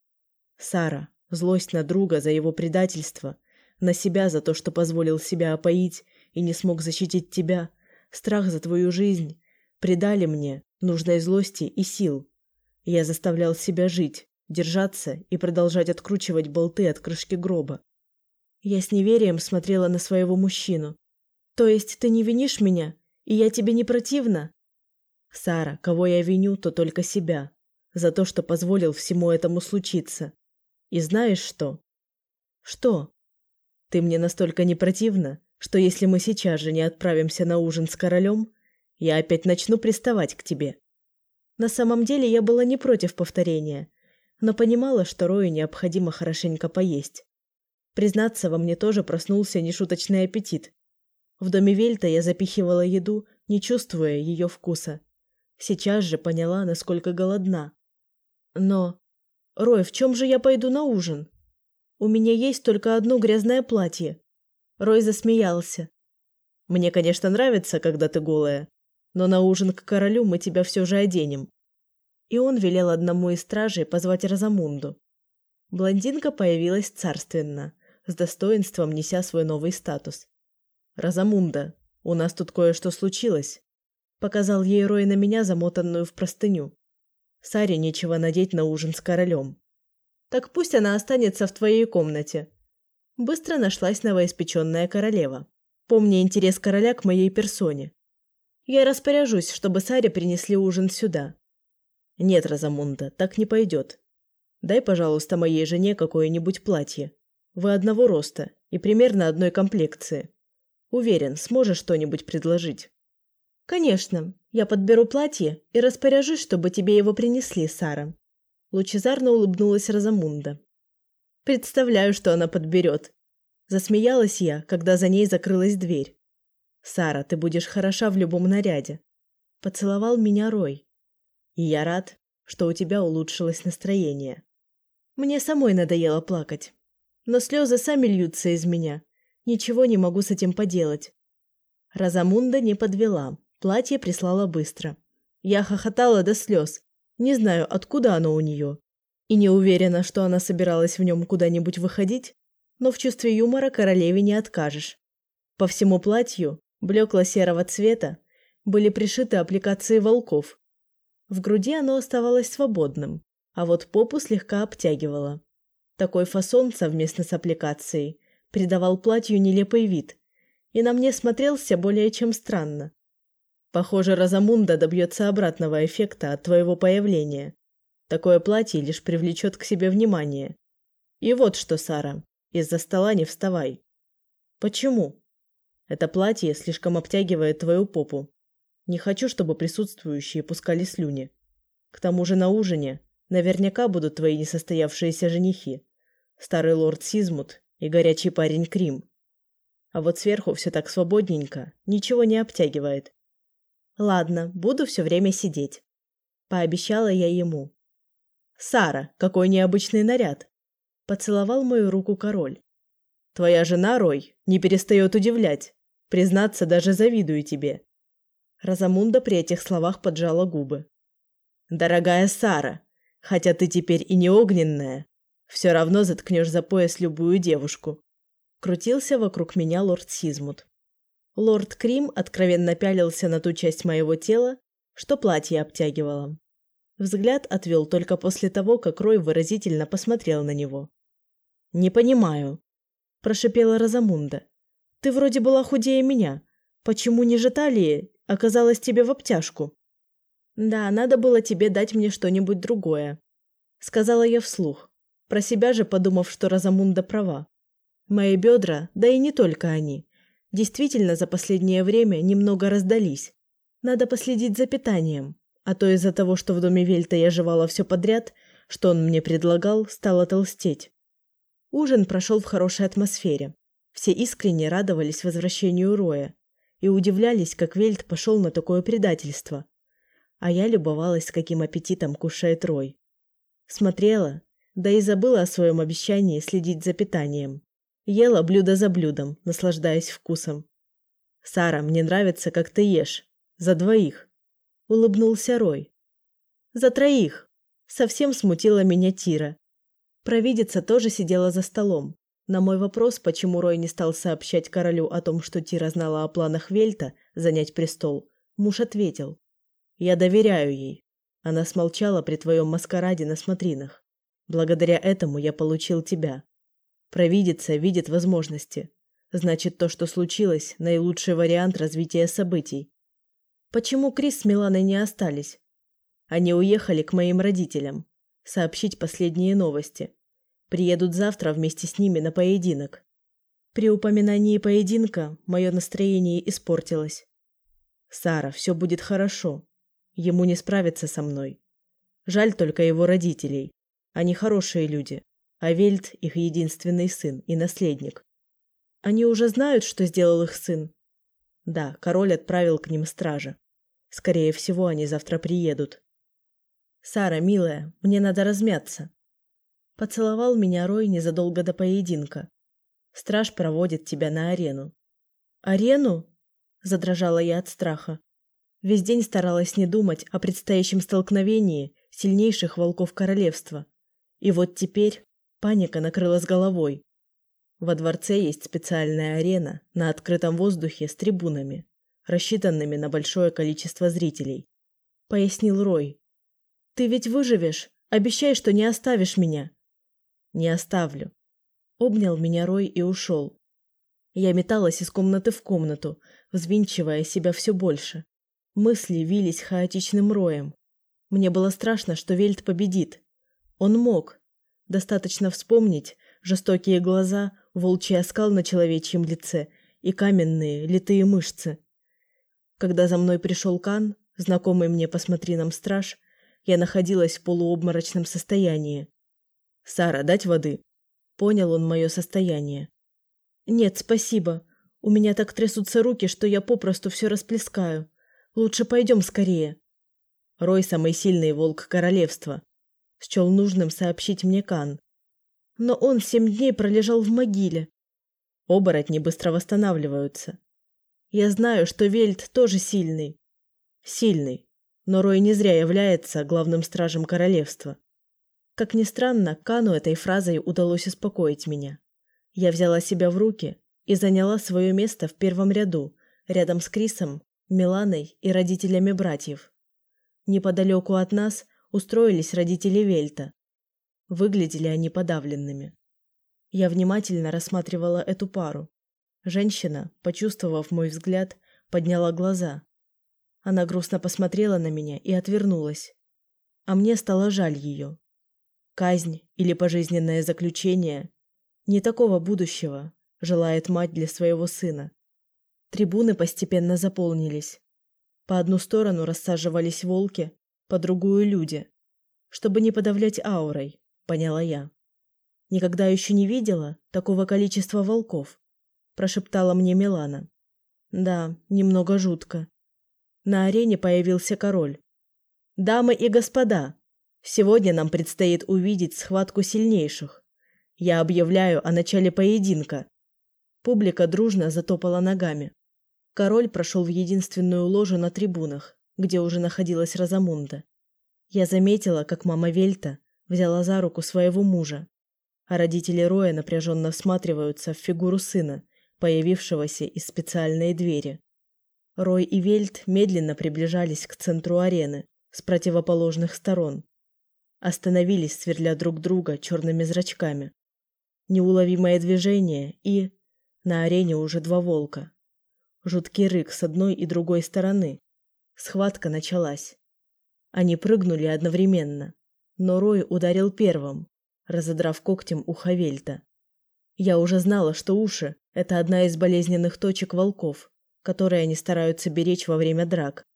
Сара, злость на друга за его предательство, на себя за то, что позволил себя опоить и не смог защитить тебя, страх за твою жизнь придали мне нужной злости и сил. Я заставлял себя жить, держаться и продолжать откручивать болты от крышки гроба. Я с неверием смотрела на своего мужчину. То есть ты не винишь меня, и я тебе не противна? Сара, кого я виню, то только себя. За то, что позволил всему этому случиться. И знаешь что? Что? Ты мне настолько не противна, что если мы сейчас же не отправимся на ужин с королем, я опять начну приставать к тебе. На самом деле я была не против повторения, но понимала, что Рою необходимо хорошенько поесть. Признаться, во мне тоже проснулся нешуточный аппетит. В доме Вельта я запихивала еду, не чувствуя ее вкуса. Сейчас же поняла, насколько голодна. Но... Рой, в чем же я пойду на ужин? У меня есть только одно грязное платье. Рой засмеялся. Мне, конечно, нравится, когда ты голая, но на ужин к королю мы тебя все же оденем. И он велел одному из стражей позвать Розамунду. Блондинка появилась царственно, с достоинством неся свой новый статус. «Розамунда, у нас тут кое-что случилось», — показал ей Рой на меня, замотанную в простыню. «Саре нечего надеть на ужин с королем». «Так пусть она останется в твоей комнате». Быстро нашлась новоиспеченная королева, помня интерес короля к моей персоне. Я распоряжусь, чтобы Саре принесли ужин сюда. Нет, Розамунда, так не пойдет. Дай, пожалуйста, моей жене какое-нибудь платье. Вы одного роста и примерно одной комплекции. Уверен, сможешь что-нибудь предложить. Конечно, я подберу платье и распоряжусь, чтобы тебе его принесли, Сара. Лучезарно улыбнулась Розамунда. Представляю, что она подберет. Засмеялась я, когда за ней закрылась дверь. Сара, ты будешь хороша в любом наряде. Поцеловал меня Рой. И я рад, что у тебя улучшилось настроение. Мне самой надоело плакать. Но слезы сами льются из меня. Ничего не могу с этим поделать. Розамунда не подвела. Платье прислала быстро. Я хохотала до слез. Не знаю, откуда оно у нее. И не уверена, что она собиралась в нем куда-нибудь выходить, но в чувстве юмора королеве не откажешь. По всему платью блекло-серого цвета, были пришиты аппликации волков. В груди оно оставалось свободным, а вот попу слегка обтягивало. Такой фасон совместно с аппликацией придавал платью нелепый вид, и на мне смотрелся более чем странно. Похоже, Розамунда добьется обратного эффекта от твоего появления. Такое платье лишь привлечет к себе внимание. И вот что, Сара, из-за стола не вставай. Почему? Это платье слишком обтягивает твою попу. Не хочу, чтобы присутствующие пускали слюни. К тому же на ужине наверняка будут твои несостоявшиеся женихи. Старый лорд Сизмут и горячий парень Крим. А вот сверху все так свободненько, ничего не обтягивает. Ладно, буду все время сидеть. Пообещала я ему. Сара, какой необычный наряд. Поцеловал мою руку король. Твоя жена, Рой, не перестает удивлять. Признаться, даже завидую тебе. Розамунда при этих словах поджала губы. Дорогая Сара, хотя ты теперь и не огненная, все равно заткнешь за пояс любую девушку. Крутился вокруг меня лорд Сизмут. Лорд Крим откровенно пялился на ту часть моего тела, что платье обтягивало. Взгляд отвел только после того, как Рой выразительно посмотрел на него. «Не понимаю», – прошипела Розамунда. Ты вроде была худее меня. Почему ниже талии оказалась тебе в обтяжку? Да, надо было тебе дать мне что-нибудь другое. Сказала я вслух, про себя же подумав, что Розамунда права. Мои бедра, да и не только они, действительно за последнее время немного раздались. Надо последить за питанием, а то из-за того, что в доме Вельта я жевала все подряд, что он мне предлагал, стала толстеть. Ужин прошел в хорошей атмосфере. Все искренне радовались возвращению Роя и удивлялись, как Вельт пошел на такое предательство. А я любовалась, с каким аппетитом кушает Рой. Смотрела, да и забыла о своем обещании следить за питанием. Ела блюдо за блюдом, наслаждаясь вкусом. «Сара, мне нравится, как ты ешь. За двоих», — улыбнулся Рой. «За троих», — совсем смутила меня Тира. Провидица тоже сидела за столом, на мой вопрос, почему Рой не стал сообщать королю о том, что Тира знала о планах Вельта занять престол, муж ответил. «Я доверяю ей. Она смолчала при твоем маскараде на смотринах. Благодаря этому я получил тебя. Провидица видит возможности. Значит, то, что случилось, наилучший вариант развития событий. Почему Крис с Миланой не остались? Они уехали к моим родителям. Сообщить последние новости. Приедут завтра вместе с ними на поединок. При упоминании поединка мое настроение испортилось. Сара, все будет хорошо. Ему не справиться со мной. Жаль только его родителей. Они хорошие люди, а их единственный сын и наследник. Они уже знают, что сделал их сын? Да, король отправил к ним стража. Скорее всего, они завтра приедут. Сара, милая, мне надо размяться. Поцеловал меня Рой незадолго до поединка. Страж проводит тебя на арену. Арену? Задрожала я от страха. Весь день старалась не думать о предстоящем столкновении сильнейших волков королевства. И вот теперь паника накрыла с головой. Во дворце есть специальная арена на открытом воздухе с трибунами рассчитанными на большое количество зрителей. Пояснил Рой. «Ты ведь выживешь? Обещай, что не оставишь меня». «Не оставлю». Обнял меня Рой и ушел. Я металась из комнаты в комнату, взвинчивая себя все больше. Мысли вились хаотичным роем. Мне было страшно, что Вельт победит. Он мог. Достаточно вспомнить жестокие глаза, волчий оскал на человечьем лице и каменные, литые мышцы. Когда за мной пришел Кан, знакомый мне по смотринам страж, я находилась в полуобморочном состоянии. «Сара, дать воды?» Понял он мое состояние. «Нет, спасибо. У меня так трясутся руки, что я попросту все расплескаю. Лучше пойдем скорее». Рой – самый сильный волк королевства. Счел нужным сообщить мне Кан. Но он семь дней пролежал в могиле. Оборотни быстро восстанавливаются. Я знаю, что Вельт тоже сильный. Сильный. Но Рой не зря является главным стражем королевства. Как ни странно, Кану этой фразой удалось успокоить меня. Я взяла себя в руки и заняла свое место в первом ряду, рядом с Крисом, Миланой и родителями братьев. Неподалеку от нас устроились родители Вельта. Выглядели они подавленными. Я внимательно рассматривала эту пару. Женщина, почувствовав мой взгляд, подняла глаза. Она грустно посмотрела на меня и отвернулась. А мне стало жаль ее. Казнь или пожизненное заключение не такого будущего желает мать для своего сына. Трибуны постепенно заполнились. По одну сторону рассаживались волки, по другую люди, чтобы не подавлять аурой, поняла я. Никогда еще не видела такого количества волков прошептала мне Милана. Да, немного жутко. На арене появился король. Дамы и господа, сегодня нам предстоит увидеть схватку сильнейших. Я объявляю о начале поединка. Публика дружно затопала ногами. Король прошел в единственную ложу на трибунах, где уже находилась Розамунда. Я заметила, как мама Вельта взяла за руку своего мужа, а родители Роя напряженно всматриваются в фигуру сына, появившегося из специальной двери. Рой и Вельт медленно приближались к центру арены с противоположных сторон. Остановились, сверля друг друга черными зрачками. Неуловимое движение и... На арене уже два волка. Жуткий рык с одной и другой стороны. Схватка началась. Они прыгнули одновременно, но Рой ударил первым, разодрав когтем ухо Вельта. Я уже знала, что уши – это одна из болезненных точек волков, которые они стараются беречь во время драк.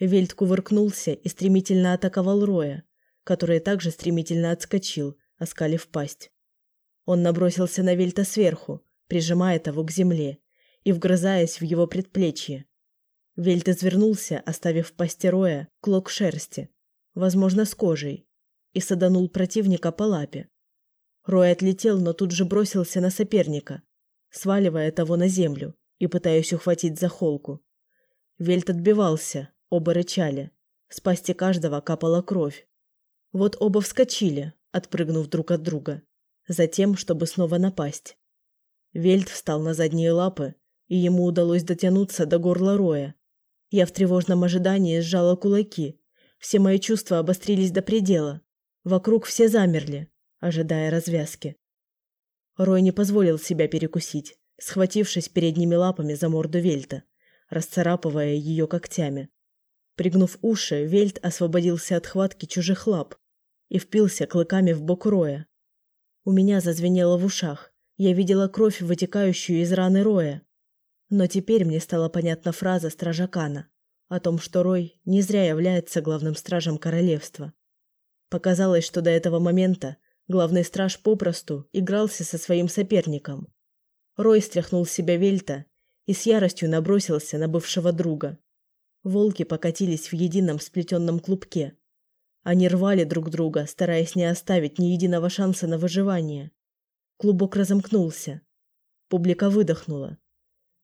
Вельт кувыркнулся и стремительно атаковал Роя, который также стремительно отскочил, оскалив пасть. Он набросился на Вельта сверху, прижимая того к земле и вгрызаясь в его предплечье. Вельт извернулся, оставив в пасти Роя клок шерсти, возможно, с кожей, и саданул противника по лапе. Рой отлетел, но тут же бросился на соперника, сваливая того на землю и пытаясь ухватить за холку. Вельт отбивался, оба рычали. С пасти каждого капала кровь. Вот оба вскочили, отпрыгнув друг от друга. Затем, чтобы снова напасть. Вельт встал на задние лапы, и ему удалось дотянуться до горла Роя. Я в тревожном ожидании сжала кулаки. Все мои чувства обострились до предела. Вокруг все замерли, ожидая развязки. Рой не позволил себя перекусить, схватившись передними лапами за морду Вельта, расцарапывая ее когтями. Пригнув уши, Вельт освободился от хватки чужих лап и впился клыками в бок Роя. У меня зазвенело в ушах. Я видела кровь, вытекающую из раны Роя. Но теперь мне стала понятна фраза стражакана о том, что Рой не зря является главным стражем королевства. Показалось, что до этого момента главный страж попросту игрался со своим соперником. Рой стряхнул с себя Вельта и с яростью набросился на бывшего друга. Волки покатились в едином сплетенном клубке. Они рвали друг друга, стараясь не оставить ни единого шанса на выживание. Клубок разомкнулся. Публика выдохнула.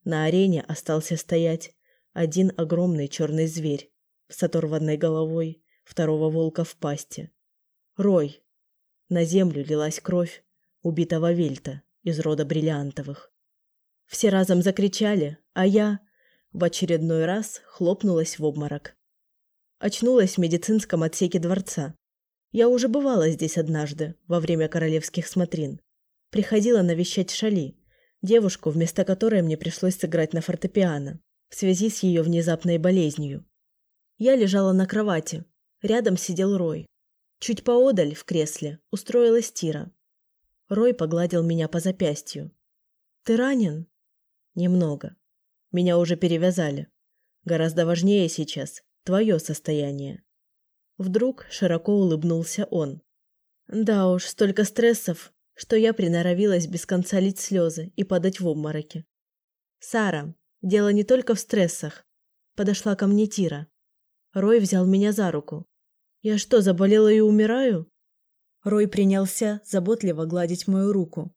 На арене остался стоять один огромный черный зверь с оторванной головой второго волка в пасти. Рой. На землю лилась кровь убитого Вельта из рода бриллиантовых. Все разом закричали, а я в очередной раз хлопнулась в обморок. Очнулась в медицинском отсеке дворца. Я уже бывала здесь однажды, во время королевских смотрин. Приходила навещать Шали, девушку, вместо которой мне пришлось сыграть на фортепиано в связи с ее внезапной болезнью. Я лежала на кровати. Рядом сидел Рой. Чуть поодаль, в кресле, устроилась Тира. Рой погладил меня по запястью. «Ты ранен?» «Немного. Меня уже перевязали. Гораздо важнее сейчас твое состояние. Вдруг широко улыбнулся он. Да уж, столько стрессов, что я приноровилась без конца лить слезы и падать в обмороки. Сара, дело не только в стрессах. Подошла ко мне Тира. Рой взял меня за руку. Я что, заболела и умираю? Рой принялся заботливо гладить мою руку,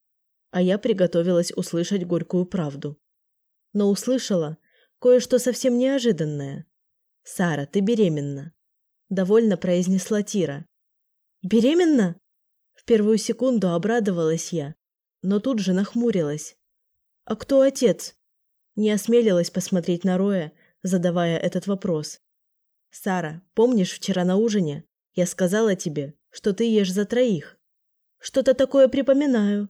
а я приготовилась услышать горькую правду но услышала кое-что совсем неожиданное. «Сара, ты беременна», — довольно произнесла Тира. «Беременна?» Первую секунду обрадовалась я, но тут же нахмурилась. «А кто отец?» Не осмелилась посмотреть на Роя, задавая этот вопрос. «Сара, помнишь, вчера на ужине я сказала тебе, что ты ешь за троих?» «Что-то такое припоминаю».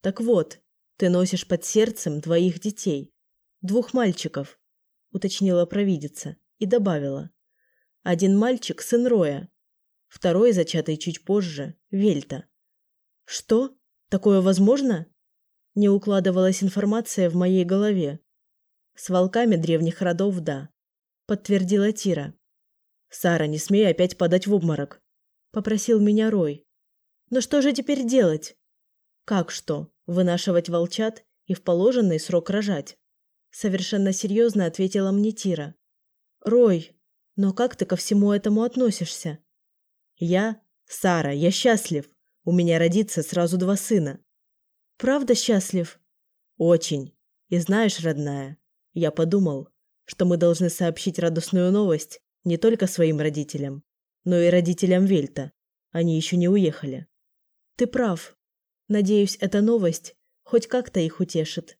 «Так вот, ты носишь под сердцем двоих детей. Двух мальчиков, уточнила провидица и добавила. Один мальчик сын Роя, второй зачатый чуть позже Вельта. Что? Такое возможно? Не укладывалась информация в моей голове. С волками древних родов да, подтвердила Тира. Сара, не смей опять подать в обморок, попросил меня Рой. Но что же теперь делать? Как что? Вынашивать волчат и в положенный срок рожать? Совершенно серьезно ответила мне Тира. Рой, но как ты ко всему этому относишься? Я, Сара, я счастлив. У меня родится сразу два сына. Правда счастлив? Очень. И знаешь, родная, я подумал, что мы должны сообщить радостную новость не только своим родителям, но и родителям Вельта. Они еще не уехали. Ты прав. Надеюсь, эта новость хоть как-то их утешит.